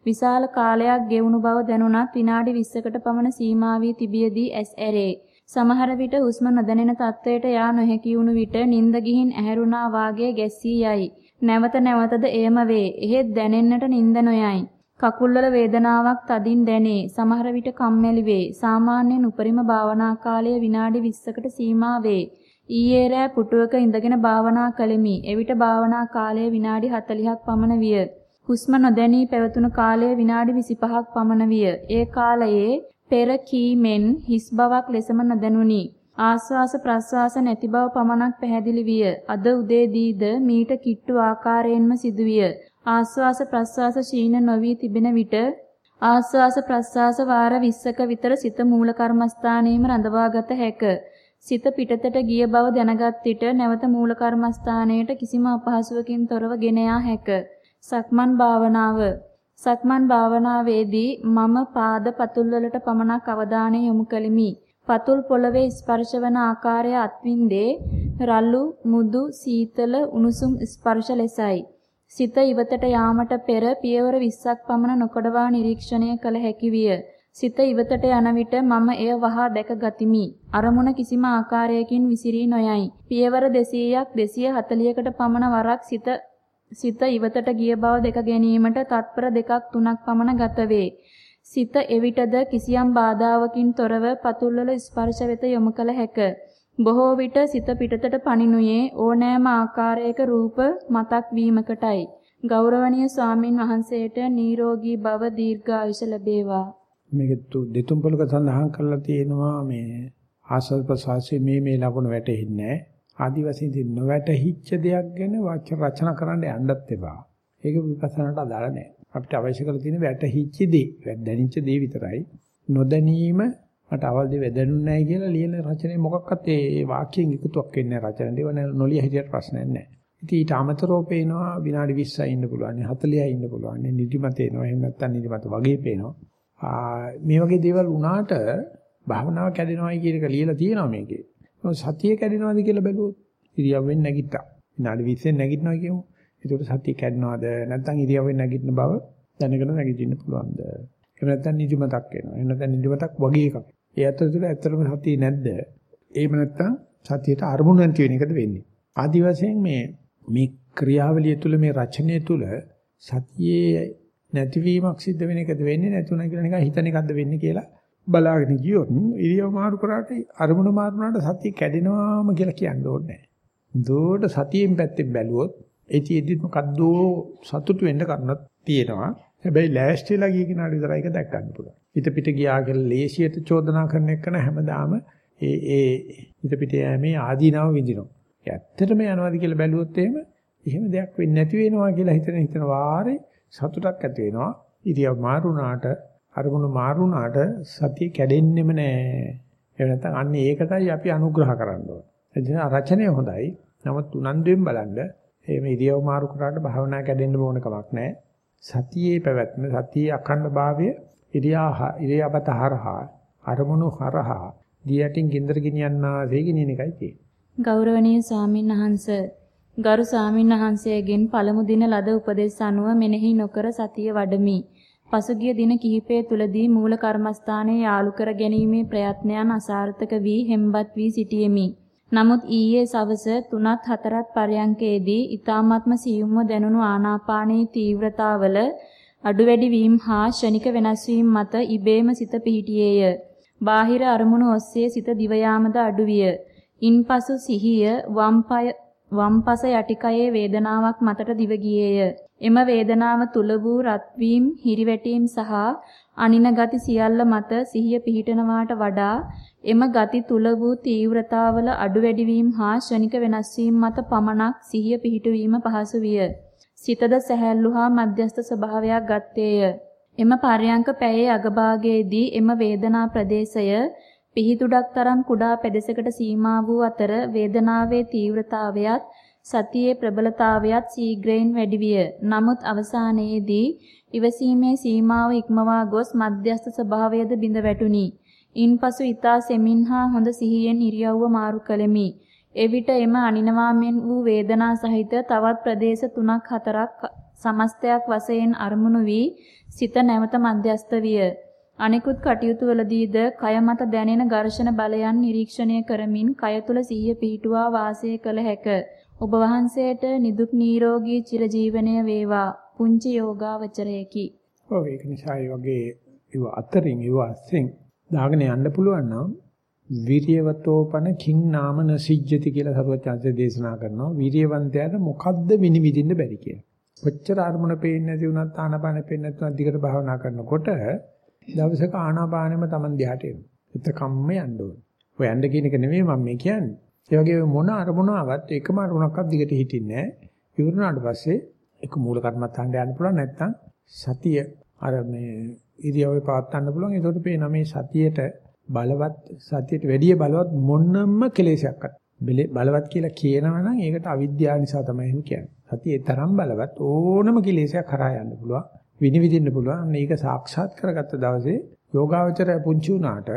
විශාල කාලයක් ගෙවුණු බව දැනුණත් විනාඩි 20කට පමණ සීමා වී තිබියදී ඇස් ඇරේ. සමහර විට හුස්ම නොදැනෙන තත්වයට යා නොහැකි වුණු විට නිින්ද ගිහින් ඇහැරුණා වාගේ ගැස්සී යයි. නැවත නැවතද එයම වේ. එහෙත් දැනෙන්නට නිින්ද නොයයි. කකුල්වල වේදනාවක් තදින් දැනේ. සමහර විට කම්මැලි වේ. සාමාන්‍යයෙන් උපරිම භාවනා කාලය විනාඩි 20කට සීමා වේ. ඊයේ රෑ පුටුවක ඉඳගෙන භාවනා කළෙමි. එවිට භාවනා කාලය විනාඩි 40ක් පමණ විය. හුස්ම නොදැනී පැවතුණු කාලය විනාඩි 25ක් පමණ විය. ඒ කාලයේ පෙර කීමෙන් හිස් බවක් ලෙසම නොදැනුනි. ආස්වාස ප්‍රස්වාස නැති බව පමණක් පැහැදිලි විය. අද උදේදීද මීට කිට්ටු ආකාරයෙන්ම සිදුවිය. ආස්වාස ප්‍රස්වාස ශීන නොවි තිබෙන විට ආස්වාස ප්‍රස්වාස වාර 20ක විතර සිත මූල කර්මස්ථානයේම රඳවාගත හැකිය. සිත පිටතට ගිය බව දැනගත් විට නැවත මූල කර්මස්ථානයට කිසිම අපහසුවකින් තොරව ගෙන යා හැක. සක්මන් භාවනාව සක්මන් භාවනාවේදී මම පාද පතුල් වලට පමණක් අවධානය යොමු කළෙමි. පතුල් පොළවේ ස්පර්ශ වන ආකාරය අත්විඳේ රළු, මුදු, සීතල, උණුසුම් ස්පර්ශ ලෙසයි. සිත ඉවතට යාමට පෙර පියවර 20ක් පමණ නොකඩවා නිරීක්ෂණය කළ හැකි විය. සිත ඉවතට යන විට මම එය වහා දැක ගතිමි. අරමුණ කිසිම ආකාරයකින් විසිරී නොයයි. පියවර 200ක් 240කට පමණ වරක් සිත සිත ඉවතට ගිය බව දෙක ගැනීමට තත්පර දෙකක් තුනක් පමණ ගත වේ. සිත එවිටද කිසියම් බාධාවකින් තොරව පතුල්වල ස්පර්ශ වෙත යොමු කළ හැක. බොහෝ විට සිත පිටතට පනිනුයේ ඕනෑම ආකාරයක රූප මතක් වීමකටයි. ගෞරවනීය ස්වාමින් වහන්සේට නිරෝගී භව දීර්ඝායුෂ ලැබේවා. මේක දෙතුන් පොලක සඳහන් කරලා තියෙනවා මේ ආසල් ප්‍රසවාසයේ මේ මේ ලකුණු වැටෙන්නේ නැහැ. ආදි වශයෙන් ඉතින් නොවැටහිච්ච දෙයක් ගැන වාක්‍ය රචනා කරන්න යන්නත් එපා. ඒක විපස්සනාට අදාළ නැහැ. අපිට අවශ්‍ය කරලා තියෙන වැටහිච්ච දේ, දැනිච්ච දේ විතරයි. නොදැනීම මට අවල් දෙ වැදෙන්නේ නැහැ කියලා ලියන රචනයේ මොකක්වත් ඒ වාක්‍යයෙන් එකතුවක් වෙන්නේ නැහැ රචන දේව නොලිය හිටියට ප්‍රශ්නයක් නැහැ. ඉතින් ඊට අමතරව පේනවා විනාඩි 20යි ඉන්න පුළුවන් 40යි ඉන්න පුළුවන් නිදිමත එනවා එහෙම නැත්නම් නිදිමත වගේ පේනවා. මේ වගේ දේවල් වුණාට භාවනාව කැඩෙනවයි කියන එක ලියලා තියෙනවා මේකේ. සතිය කැඩෙනවද කියලා බැලුවොත් ඉරියව්වෙන් නැගිට්ටා. විනාඩි 20ෙන් නැගිටිනවා කියමු. ඒකට සතිය කැඩෙනවද නැත්නම් ඉරියව්වෙන් නැගිටින බව දැනගෙන නැගිටින්න පුළුවන්ද? එහෙම නැත්නම් නිදිමතක් එනවා. එහෙම නැත්නම් නිදිමතක් වගේ එකක්. ඒ අතරතුර ඇත්තටම සතිය නැද්ද? එහෙම නැත්නම් සතියට අරමුණු නැති වෙන එකද වෙන්නේ? ආදි වශයෙන් මේ මේ ක්‍රියාවලිය තුළ මේ රචනය තුළ සතියේ නැතිවීමක් සිද්ධ වෙන එකද වෙන්නේ නැතුණා කියලා නිකන් හිතන එකක්ද වෙන්නේ කියලා බලාගෙන ගියොත් ඉරියව් මාරු කරාට අරමුණ මාරුනාට සතිය කැඩෙනවාම කියලා කියන්න ඕනේ නැහැ. සතියෙන් පැත්තෙන් බැලුවොත් ඒතිෙදි මොකද්ද සතුටු වෙන්න කරුණක් තියෙනවා. හැබැයි ලෑස්තිලා ගිය කෙනාට විතරයි ඒක දැක් ගන්න පුළුවන්. හිත පිට ගියා කියලා ලේසියට චෝදනා කරන එක නෑ හැමදාම ඒ ඒ හිත පිට යෑමේ ආදීනව විඳිනවා. ඒ ඇත්තටම යනවාද කියලා බැලුවොත් එහෙම එහෙම දෙයක් වෙන්නේ නැති වෙනවා කියලා හිතන හිතන වාරේ සතුටක් ඇති වෙනවා. ඉරියව් මාරුණාට අරමුණු මාරුණාට සතිය කැඩෙන්නෙම නෑ. එහෙම නැත්නම් අන්න ඒකටයි අපි අනුග්‍රහ කරන්න ඕනේ. රචනය හොඳයි. නමුත් උනන්දුවෙන් බලන්න එහෙම ඉරියව් මාරු කරාට භාවනා කැඩෙන්න ඕන කමක් නෑ. සතියේ පැවැත්ම සතියේ අඛණ්ඩ භාවය ඉරියා ඉරියාපත හරහා අරමුණු හරහා දියටින් ගින්දර ගෙනියන්නා වේගිනින එකයි තියෙන්නේ. ගෞරවනීය ස්වාමීන් වහන්සේ ගරු ස්වාමීන් වහන්සේගෙන් පළමු දින ලද උපදෙස් අනුව මෙනෙහි නොකර සතිය වඩමි. පසුගිය දින කිහිපය තුලදී මූල කර්මස්ථානයේ යාලු කර ගැනීමේ ප්‍රයත්නයන් අසාර්ථක වී හෙම්බත් වී සිටියෙමි. නමුත් ඊයේ සවස 3ත් 4ත් පරයන්කේදී ඊ타ත්ම සියුම්ව දැනුණු ආනාපානයේ තීව්‍රතාවල අඩු වැඩි වීම හා ෂණික වෙනස් වීම මත ඉබේම සිත පිහිටියේය. බාහිර අරමුණු ඔස්සේ සිත දිව යාමද අඩු විය. ඉන්පසු සිහිය වම් පාය වම්පස යටිකයේ වේදනාවක් මතට දිව ගියේය. එම වේදනාව තුල වූ රත්වීම, හිරිවැටීම් සහ අනින ගති සියල්ල මත සිහිය පිහිටනවාට වඩා එම ගති තුල වූ තීව්‍රතාවල අඩු වැඩි වීම හා ශනික වෙනස් වීම මත පමණක් සිහිය පිහිටුවීම පහසු විය. සිතද සැහැල්ලු හා මධ්‍යස්ථ ස්වභාවයක් ගත්තේය. එම පර්යංක පැයේ අගභාගයේදී එම වේදනා ප්‍රදේශය පිහිතුඩක් තරම් කුඩා පෙදෙසකට සීමා වූ අතර වේදනාවේ තීව්‍රතාවයත් සතියේ ප්‍රබලතාවයත් ශීඝ්‍රයෙන් වැඩි විය. නමුත් අවසානයේදී ඉවසීමේ සීමාව ඉක්මවා ගොස් මධ්‍යස්ථ ස්වභාවයද බිඳ වැටුනි. ඉන්පසු ඊතා සෙමින් හා හොඳ සිහියෙන් ඉරියව්ව මාරු කළෙමි. එවිට එම අනිනවා මෙන් වූ වේදනා සහිත තවත් ප්‍රදේශ 3ක් 4ක් සමස්තයක් වශයෙන් අරමුණු වී සිත නැවත මධ්‍යස්ත විය. අනිකුත් කටයුතු වලදීද කය මත දැනෙන ඝර්ෂණ බලයන් නිරීක්ෂණය කරමින් කය තුල සිහිය පිහිටුවා වාසය කළ හැක. ඔබ වහන්සේට නිදුක් නිරෝගී චිරජීවනය වේවා. පුංචි යෝගාවචරයකි. ඔව් ඒක නිසා ඒ වගේ ඒව අතරින් ඒව අස්සෙන් දාගෙන යන්න පුළුවන් නම් විරියවතෝපන කිං නාමන සිජ්ජති කියලා සරුවචාන්සේ දේශනා කරනවා. විරියවන්තයාට මොකද්ද විනිවිදින්න බැරි කියලා. කොච්චර අරමුණ පේන්නේ නැති වුණත් ආනපාන පේන්නේ නැත්නම් දිගට භාවනා කරනකොට දවසක ආනාපානෙම Taman දිහාට එනවා. එතකම්ම යන්න ඕනේ. ඔය යන්න කියන එක නෙමෙයි මම මේ කියන්නේ. ඒ වගේ මොන අරමුණ ආවත් එකම අරමුණක්වත් දිගට හිටින්නේ නැහැ. ඉවරනාට පස්සේ එක මූල කර්මත්තාන්ට යන්න පුළුවන් නැත්නම් සතිය අර මේ ඉරියව්වේ පවත් ගන්න පුළුවන්. ඒකට පේනවා මේ සතියට බලවත් සතියට වැඩිය බලවත් මොනම කෙලෙසයක්වත් බලවත් කියලා කියනවා නම් ඒකට අවිද්‍යාව නිසා තමයි එහෙම කියන්නේ. සතියේ තරම් බලවත් ඕනම කෙලෙසයක් කරා යන්න පුළුවන්. විනිවිදින්න පුළුවන්. මේක සාක්ෂාත් කරගත්ත දවසේ යෝගාවචරය පුංචි වුණාට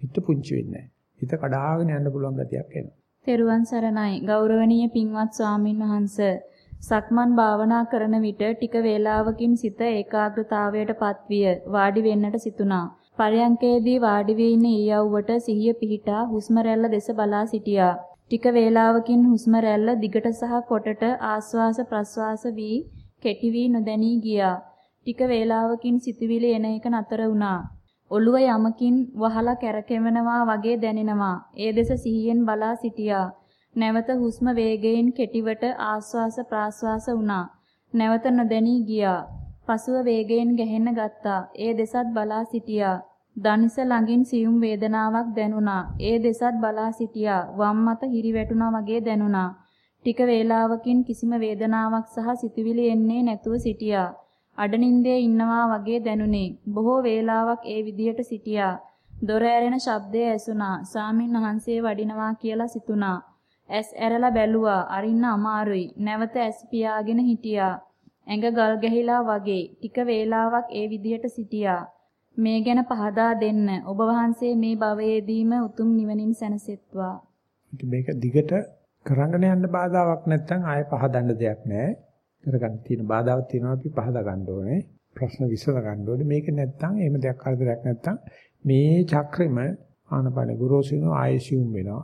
හිත පුංචි වෙන්නේ නැහැ. හිත කඩාගෙන යන්න පුළුවන් ගතියක් එනවා. තෙරුවන් සරණයි. ගෞරවනීය පින්වත් ස්වාමින් වහන්සේ සක්මන් භාවනා කරන විට ටික වේලාවකින් සිත ඒකාග්‍රතාවයටපත් විය වාඩි වෙන්නට සිතුණා. පරයන්කේදී වාඩි වී ඉන්න ඉරියව්වට සිහිය පිහිටා හුස්ම රැල්ල දෙස බලා සිටියා. ටික වේලාවකින් හුස්ම රැල්ල දිගට සහ කොටට ආස්වාස ප්‍රස්වාස වී කෙටි වී නොදැනී ගියා. ටික වේලාවකින් සිතුවිලි එන එක නතර වුණා. ඔළුව යමකින් වහලා කැරකෙමනවා වගේ දැනෙනවා. ඒ දෙස සිහියෙන් බලා සිටියා. නැවත හුස්ම වේගයෙන් කෙටිවට ආස්වාස ප්‍රාස්වාස වුණා. නැවත නොදැනී ගියා. පසුව වේගයෙන් ගැහෙන්න ගත්තා. ඒ දෙසත් බලා සිටියා. දනිස ළඟින් සියුම් වේදනාවක් දැනුණා. ඒ දෙසත් බලා සිටියා. වම් මත හිරි වැටුණා වගේ දැනුණා. ටික වේලාවකින් කිසිම වේදනාවක් සහ සිතුවිලි එන්නේ නැතුව සිටියා. අඩනින්දේ ඉන්නවා වගේ දැනුනේ. බොහෝ වේලාවක් ඒ විදියට සිටියා. දොර ඇරෙන ශබ්දය ඇසුණා. සාමින් වහන්සේ වඩිනවා කියලා සිතුණා. ඇස් ඇරලා බැලුවා. අරින්න අමාරුයි. නැවත ඇස් පියාගෙන හිටියා. ඇඟ ගල් ගැහිලා වගේ. ටික වේලාවක් ඒ විදියට සිටියා. මේ ගැන පහදා දෙන්න. ඔබ වහන්සේ මේ භවයේදීම උතුම් නිවනින් සැනසෙත්වා. මේක දිගට කරන්න යන්න බාධාවක් නැත්නම් ආයෙ පහදන්න දෙයක් නැහැ. කරගන්න තියෙන බාධාවක් තියෙනවා අපි පහදා ගන්න ඕනේ. ප්‍රශ්න විසඳ ගන්න ඕනේ. මේක නැත්තම් එහෙම දෙයක් කරදරයක් නැත්තම් මේ චක්‍රෙම ආනපන ගුරුසිනු ආයෙසියුම් වෙනවා.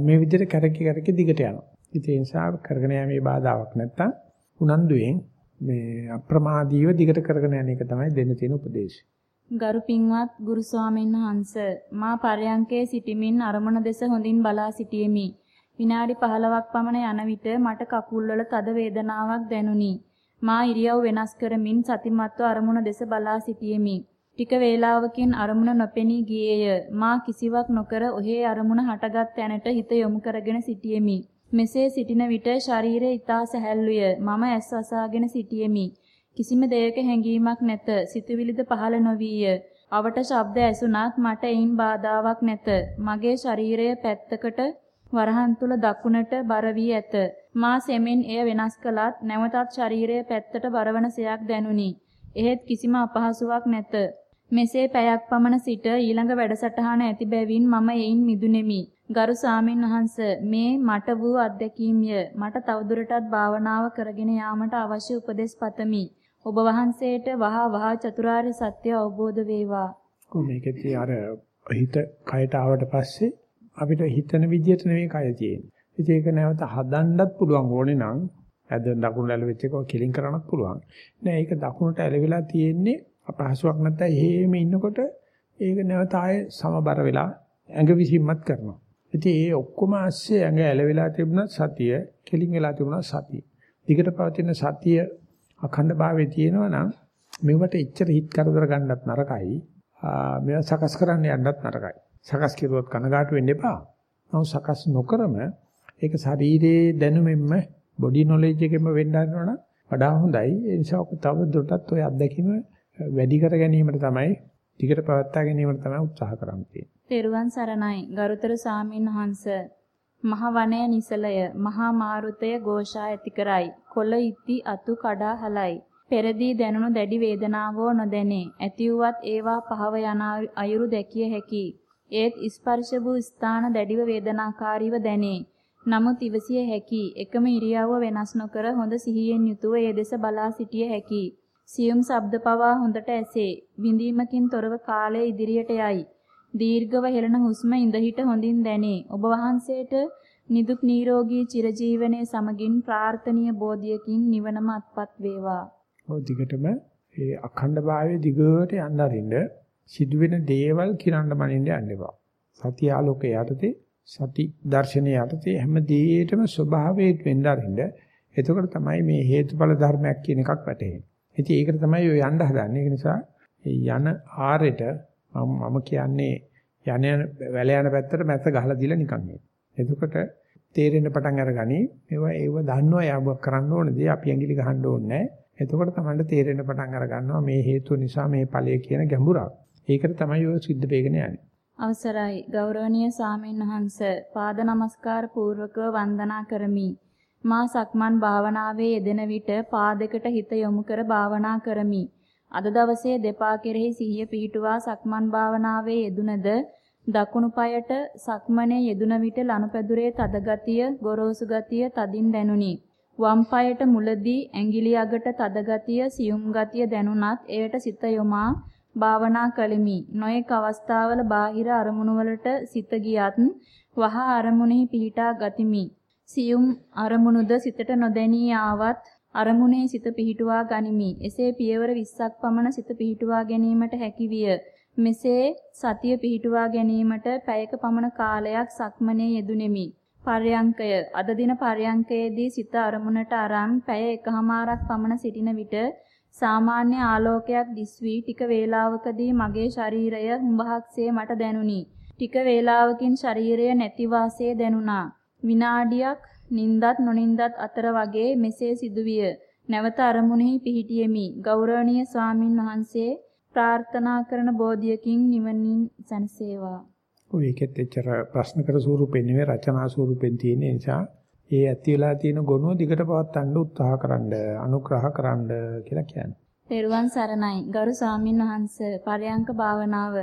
මේ විදිහට කැරකි කැරකි දිගට යනවා. ඉතින් ඒ නිසා කරගෙන යෑමේ බාධාවක් නැත්තම් උනන්දුවෙන් මේ අප්‍රමාදීව දිගට කරගෙන යන එක තමයි දෙන්න තියෙන උපදේශය. ගරු පින්වත් ගුරු ස්වාමීන් වහන්ස මා පරයන්කේ සිටිමින් අරමුණ දෙස හොඳින් බලා සිටියෙමි. විනාඩි 15ක් පමණ යන විට මට කකුල්වල තද වේදනාවක් දැනුනි. මා ඉරියව් වෙනස් කරමින් සතිමත්ව අරමුණ දෙස බලා සිටියෙමි. ටික වේලාවකින් අරමුණ නොපෙනී ගියේය. මා කිසිවක් නොකර ඔහේ අරමුණ හටගත් තැනට හිත යොමු කරගෙන සිටියෙමි. මෙසේ සිටින විට ශරීරය ඊතා සැහැල්ලුය. මම ඇස් වසාගෙන සිටියෙමි. කිසිම දෙයක හැඟීමක් නැත. සිතුවිලිද පහළ නොවිය. අවට ශබ්ද ඇසුණත් මට එයින් බාධාවක් නැත. මගේ ශරීරය පැත්තකට වරහන් තුල දකුණට බර වී ඇත. මා සෙමෙන් එය වෙනස් කළත් නැවතත් ශරීරයේ පැත්තට බරවන සයක් දැනුනි. එහෙත් කිසිම අපහසුාවක් නැත. මෙසේ පැයක් පමණ සිට ඊළඟ වැඩසටහන ඇති බැවින් මම එයින් මිදුනේමි. ගරු සාමින් වහන්ස මේ මට වූ අත්දැකීම්ය. මට තවදුරටත් භාවනාව කරගෙන යාමට අවශ්‍ය උපදෙස් පතමි. ඔබ වහන්සේට වහා වහා චතුරාර්ය සත්‍ය අවබෝධ වේවා. කොහොමද අර හිත කයට ආවට පස්සේ අපිට හිතන විදියට නෙමෙයි කය තියෙන්නේ. ඉතින් ඒක නැවත හදන්නත් පුළුවන් ඕනේ නම් ඇද දකුණු ඇලවෙච්ච එක කිලින් කරන්නත් පුළුවන්. නෑ ඒක දකුණට ඇලවිලා තියෙන්නේ අපහසුයක් නැත්නම් එහෙම ඉන්නකොට ඒක නැවත ආයේ සමබර වෙලා ඇඟ විසින්මත් කරනවා. ඉතින් ඒ ඔක්කොම ASCII ඇඟ ඇලවිලා තිබුණා සතිය, කෙලින් වෙලා තිබුණා සතිය. දිගට පවතින සතිය අඛණ්ඩ භාවයේ තියෙනවා නම් මෙවට එච්චර හිත කරදර ගන්නත් නරකයි. මේවා සකස් කරන්න යන්නත් නරකයි. සකස් කෙරුවොත් කනගාටු වෙන්න එපා. නමුත් සකස් නොකරම ඒක ශරීරයේ දැනුමෙන්ම බොඩි නොලෙජ් එකෙන්ම වෙන්න හදනවනම් වඩා හොඳයි. ඒ නිසා තව දුරටත් ওই අත්දැකීම වැඩි කර ගැනීමට තමයි ටිකට පවත්වා ගැනීමට තමයි උත්සාහ කරන්නේ. තෙරුවන් සරණයි ගරුතර සාමින් වහන්ස මහ වනය නිසලය මහා මාරුතය ഘോഷා ඇති කරයි කොළ ඉති අතු කඩා හලයි පෙරදී දැනුණු දැඩි වේදනාවෝ නොදැනේ ඇති වූවත් ඒවා පහව යන අයුරු දැකිය හැකියි ඒත් ස්පර්ශ වූ ස්ථාන දැඩිව වේදනාකාරීව දැනේ. නමුත් ඉවසිය හැකි එකම ඉරියව්ව වෙනස් නොකර හොඳ සිහියෙන් යුතුව ඒ දෙස බලා සිටිය හැකි. සියුම් ශබ්ද පවා හොඳට ඇසේ. විඳීමකින් තොරව කාලය ඉදිරියට යයි. දීර්ඝව හෙළන හුස්ම ඉඳහිට හොඳින් දැනේ. ඔබ වහන්සේට නිදුක් නිරෝගී චිරජීවනයේ සමගින් ප්‍රාර්ථනීය බෝධියකින් නිවනම අත්පත් වේවා. ඔය දිගටම ඒ අඛණ්ඩ භාවයේ දිගට යන්න අරින්න සිදුවෙන දේවල් කිරන්න මනින්න යන්න එපා. සතිය ආලෝකයේ යටතේ සති දර්ශනයේ යටතේ හැම දෙයකටම ස්වභාවයෙන් වෙන්න අරින්න. එතකොට තමයි මේ හේතුඵල ධර්මයක් කියන එකක් වැටහෙන්නේ. ඉතින් ඒකට තමයි ඔය යන්න හදන්නේ. ඒ නිසා යන ආරෙට මම කියන්නේ යන යන වැල යන පැත්තට මැස්ස ගහලා දීලා නිකන් එන්න. එතකොට තේරෙන්න පටන් අරගනි මේවා ඒව දන්නවා යාබක් කරන්න ඕනේදී අපි ඇඟිලි ගහන්න ඕනේ නැහැ. එතකොට තමයි තේරෙන්න පටන් අර ගන්නවා මේ හේතුව නිසා මේ ඵලය කියන ගැඹුරක්. ඒකට තමයි ඔය සිද්ධ වෙගෙන යන්නේ. අවසරයි ගෞරවනීය සාමීන් වහන්ස පාද නමස්කාර පූර්වකව වන්දනා කරමි. මා සක්මන් භාවනාවේ යෙදෙන විට පාදයකට හිත යොමු කර භාවනා කරමි. අද දවසේ දෙපා කෙරෙහි සිහිය පිහිටුවා සක්මන් භාවනාවේ යෙදුනද දකුණු පායට සක්මනේ යෙදුන විට ලනුපැදුරේ තද ගතිය, ගොරෝසු ගතිය තදින් දැනුනි. වම් පායට මුලදී ඇඟිලි අගට තද ගතිය, සියුම් ගතිය දැනුණත් එයට සිත යොමා භාවනා කළෙමි. නොඑක අවස්ථාවල බාහිර අරමුණු වලට සිත ගියත් වහා අරමුණෙහි පිහිටා ගතිමි. සියුම් අරමුණුද සිතට නොදැනී ආවත් අරමුණේ සිත පිහිටුවා ගනිමි. එසේ පියවර 20ක් පමණ සිත පිහිටුවා ගැනීමට හැකි විය. මෙසේ සතිය පිහිටුවා ගැනීමට පැයක පමණ කාලයක් සක්මනේ යෙදුණෙමි. පර්යංකය අද දින පර්යංකයේදී සිත අරමුණට අරන් පැය එකහමාරක් පමණ සිටින විට සාමාන්‍ය ආලෝකයක් දිස්වි ටික වේලාවකදී මගේ ශරීරය හුඹහක්සේ මට දැනුනි. ටික වේලාවකින් ශරීරය නැති වාසේ දැනුණා. විනාඩියක් නින්දත් නොනින්දත් අතර වගේ මෙසේ සිදුවිය. නැවත අරමුණෙහි පිහිටියෙමි. ගෞරවනීය ස්වාමින් වහන්සේ ප්‍රාර්ථනා කරන බෝධියකින් නිවනින් සැනසේවා. ඔය එකෙත් එච්චර ප්‍රශ්න කර ස්වරූපෙන් නෙවෙයි රචනා ස්වරූපෙන් තියෙන නිසා ඒ ඇති වෙලා තියෙන ගුණ දිගට පවත්වන්න උත්සාහ කරන්න අනුග්‍රහ කරන්න කියලා කියන්නේ. පෙරුවන් සරණයි ගරු ස්වාමින් වහන්සේ පරයන්ක භාවනාව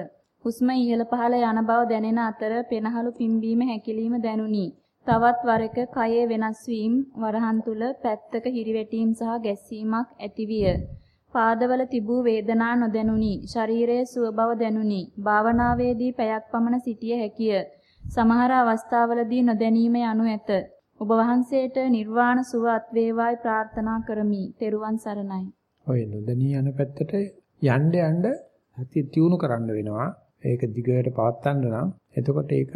හුස්ම ඉහළ පහළ යන බව දැනෙන අතර පෙනහළු පිම්බීම හැකිලිම දැනුනි. තවත් වරක කයේ වෙනස් වීම වරහන් තුල පැත්තක හිරිවැටීම් සහ ගැස්සීමක් ඇතිවිය. පාදවල තිබූ වේදනා නොදැනුනි. ශරීරයේ සුව බව දැනුනි. භාවනාවේදී පැයක් පමණ සිටිය හැකිය. සමහර අවස්ථාවලදී නොදැනීම යනු ඇත. ඔබ වහන්සේට නිර්වාණ සුව අත් වේවායි ප්‍රාර්ථනා කරමි. තෙරුවන් සරණයි. ඔය නොදණී යන පැත්තට යන්න යන්න සතිය තියුණු කරන්න වෙනවා. ඒක දිගට පවත්වන්න නම් එතකොට ඒක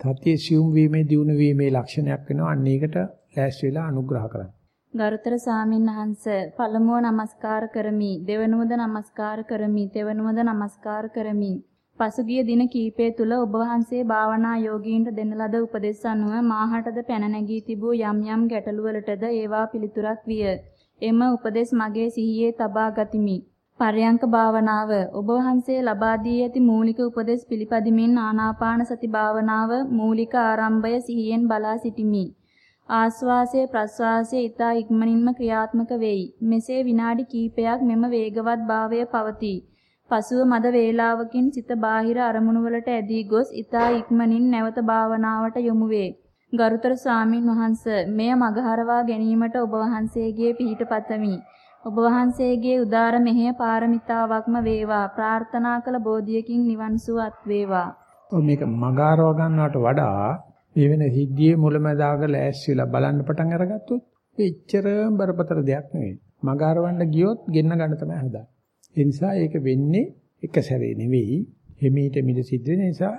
සතිය සියුම් වීමේ දියුණු වීමේ ලක්ෂණයක් වෙනවා. අන්න ඒකට ලෑස්ති වෙලා අනුග්‍රහ කරන්න. ගරුතර සාමින් වහන්ස පළමුව নমස්කාර කරමි දෙවනුවද নমස්කාර කරමි තෙවනුවද নমස්කාර කරමි පසුගිය දින කීපය තුල ඔබ වහන්සේ භාවනා යෝගීන්ට දෙන ලද උපදෙස් අනුව මාහටද පැන නැගී තිබූ යම් යම් ගැටලු වලටද ඒවා පිළිතුරක් විය එම උපදෙස් මගේ සිහියේ තබා ගතිමි පරයන්ක භාවනාව ඔබ වහන්සේ ලබා දී ඇති මූලික උපදෙස් පිළිපදිමින් ආනාපාන සති භාවනාව මූලික ආරම්භය සිහියෙන් බලා සිටිමි. ආස්වාසය ප්‍රස්වාසය ඊතා ඉක්මනින්ම ක්‍රියාත්මක වෙයි. මෙසේ විනාඩි කිහිපයක් මෙම වේගවත් භාවය පවතී. පසුව මද වේලාවකින් සිත බාහිර අරමුණු වලට ඇදී ගොස් ඊතා ඉක්මනින් නැවත භාවනාවට යොමු වේ. ගරුතර ස්වාමින් වහන්සේ මෙය මගහරවා ගැනීමට ඔබ වහන්සේගේ පිහිට පතමි. ඔබ වහන්සේගේ උදාර මෙහෙය පාරමිතාවක්ම වේවා ප්‍රාර්ථනා කළ බෝධියකින් නිවන් සුවත් වේවා. ඔව් මේක මගාරව ගන්නවට වඩා මේ වෙන සිද්ධියේ මුලමදාග ලෑස්තිලා බලන්න පටන් අරගත්තොත් එච්චරම බරපතල දෙයක් නෙවෙයි. මගාරවන්න ගියොත් ගෙන්න ගන්න තමයි හදන්නේ. ඒ නිසා ඒක වෙන්නේ එක සැරේ නෙවෙයි. හිමීට මිද සිද්ධ වෙන නිසා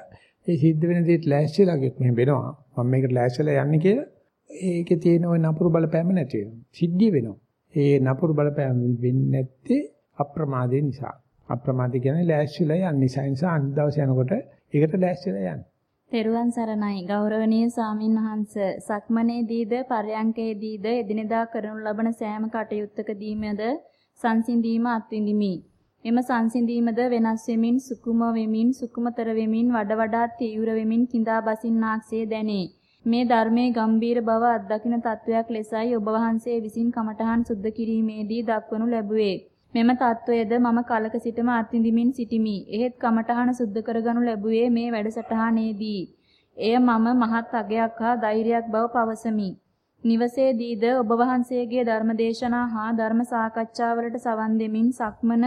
ඒ සිද්ධ වෙන දේට ලෑස්තිලා ගියොත් මෙහෙම වෙනවා. මම මේකට ලෑස්තිලා යන්නේ කියලා ඒකේ තියෙන ওই නපුරු බලපෑම නැති වෙනවා. සිද්ධිය වෙනවා. ඒ නපුරු බලපෑම වෙන්නේ නැත්තේ අප්‍රමාදේ නිසා. අප්‍රමාදී කියන්නේ ලෑස්තිලා යන නිසා නිසා අනිත් දවසේ යනකොට ඒකට ලෑස්තිලා යන්න. තෙරුවන් සරණයි ගෞරවනීය සාමින් වහන්ස සක්මනේදීද පරයන්කේදීද එදිනෙදා කරනු ලබන සෑම කටයුත්තකදීමද සංසිඳීම අත්විඳිමි. මෙම සංසිඳීමද වෙනස් වෙමින් සුකුම වෙමින් සුකුමතර වෙමින් වඩ වඩා තීව්‍ර වෙමින් කිඳා බසින්නාක්සේ දැනේ. මේ ධර්මයේ ගම්බීර බව අත්දකින තත්වයක් ලෙසයි ඔබ වහන්සේ විසින් කමඨහන් සුද්ධ කිරීමේදී දක්වනු ලැබුවේ. මෙම தত্ত্বයේද මම කලක සිටම අත්විඳිමින් සිටිමි. එහෙත් කමඨහන සුද්ධ කරගනු ලැබුවේ මේ වැඩසටහනේදී. එය මම මහත් අගයක් හා ධෛර්යයක් බව පවසමි. නිවසේදීද ඔබ වහන්සේගේ ධර්මදේශනා හා ධර්ම සාකච්ඡාවලට සවන් දෙමින් සක්මන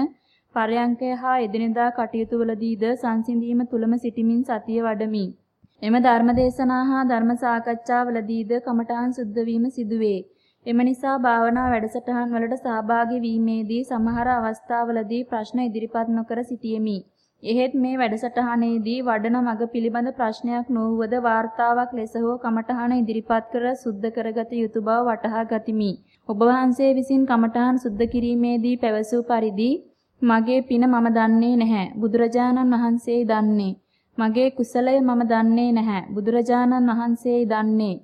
පරයන්කය හා එදිනෙදා කටයුතු වලදීද සංසිඳීම තුලම සිටිමින් සතිය වඩමි. එම ධර්මදේශනා හා ධර්ම සාකච්ඡාවලදීද කමඨාන් සුද්ධ වීම සිදුවේ. එම නිසා භාවනා වැඩසටහන් වලට සහභාගී වීමේදී සමහර අවස්ථාවලදී ප්‍රශ්න ඉදිරිපත් නොකර සිටියෙමි. එහෙත් මේ වැඩසටහනේදී වඩන මඟ පිළිබඳ ප්‍රශ්නයක් නොවුවද වාර්තාවක් ලෙස හෝ කමඨහන ඉදිරිපත් කර සුද්ධ කරගත යුතු බව වටහා ගතිමි. ඔබ වහන්සේ විසින් කමඨහන් සුද්ධ කිරීමේදී පැවසූ පරිදි මගේ පින මම දන්නේ නැහැ. බුදුරජාණන් වහන්සේයි දන්නේ. මගේ කුසලය මම දන්නේ නැහැ. බුදුරජාණන් වහන්සේයි දන්නේ.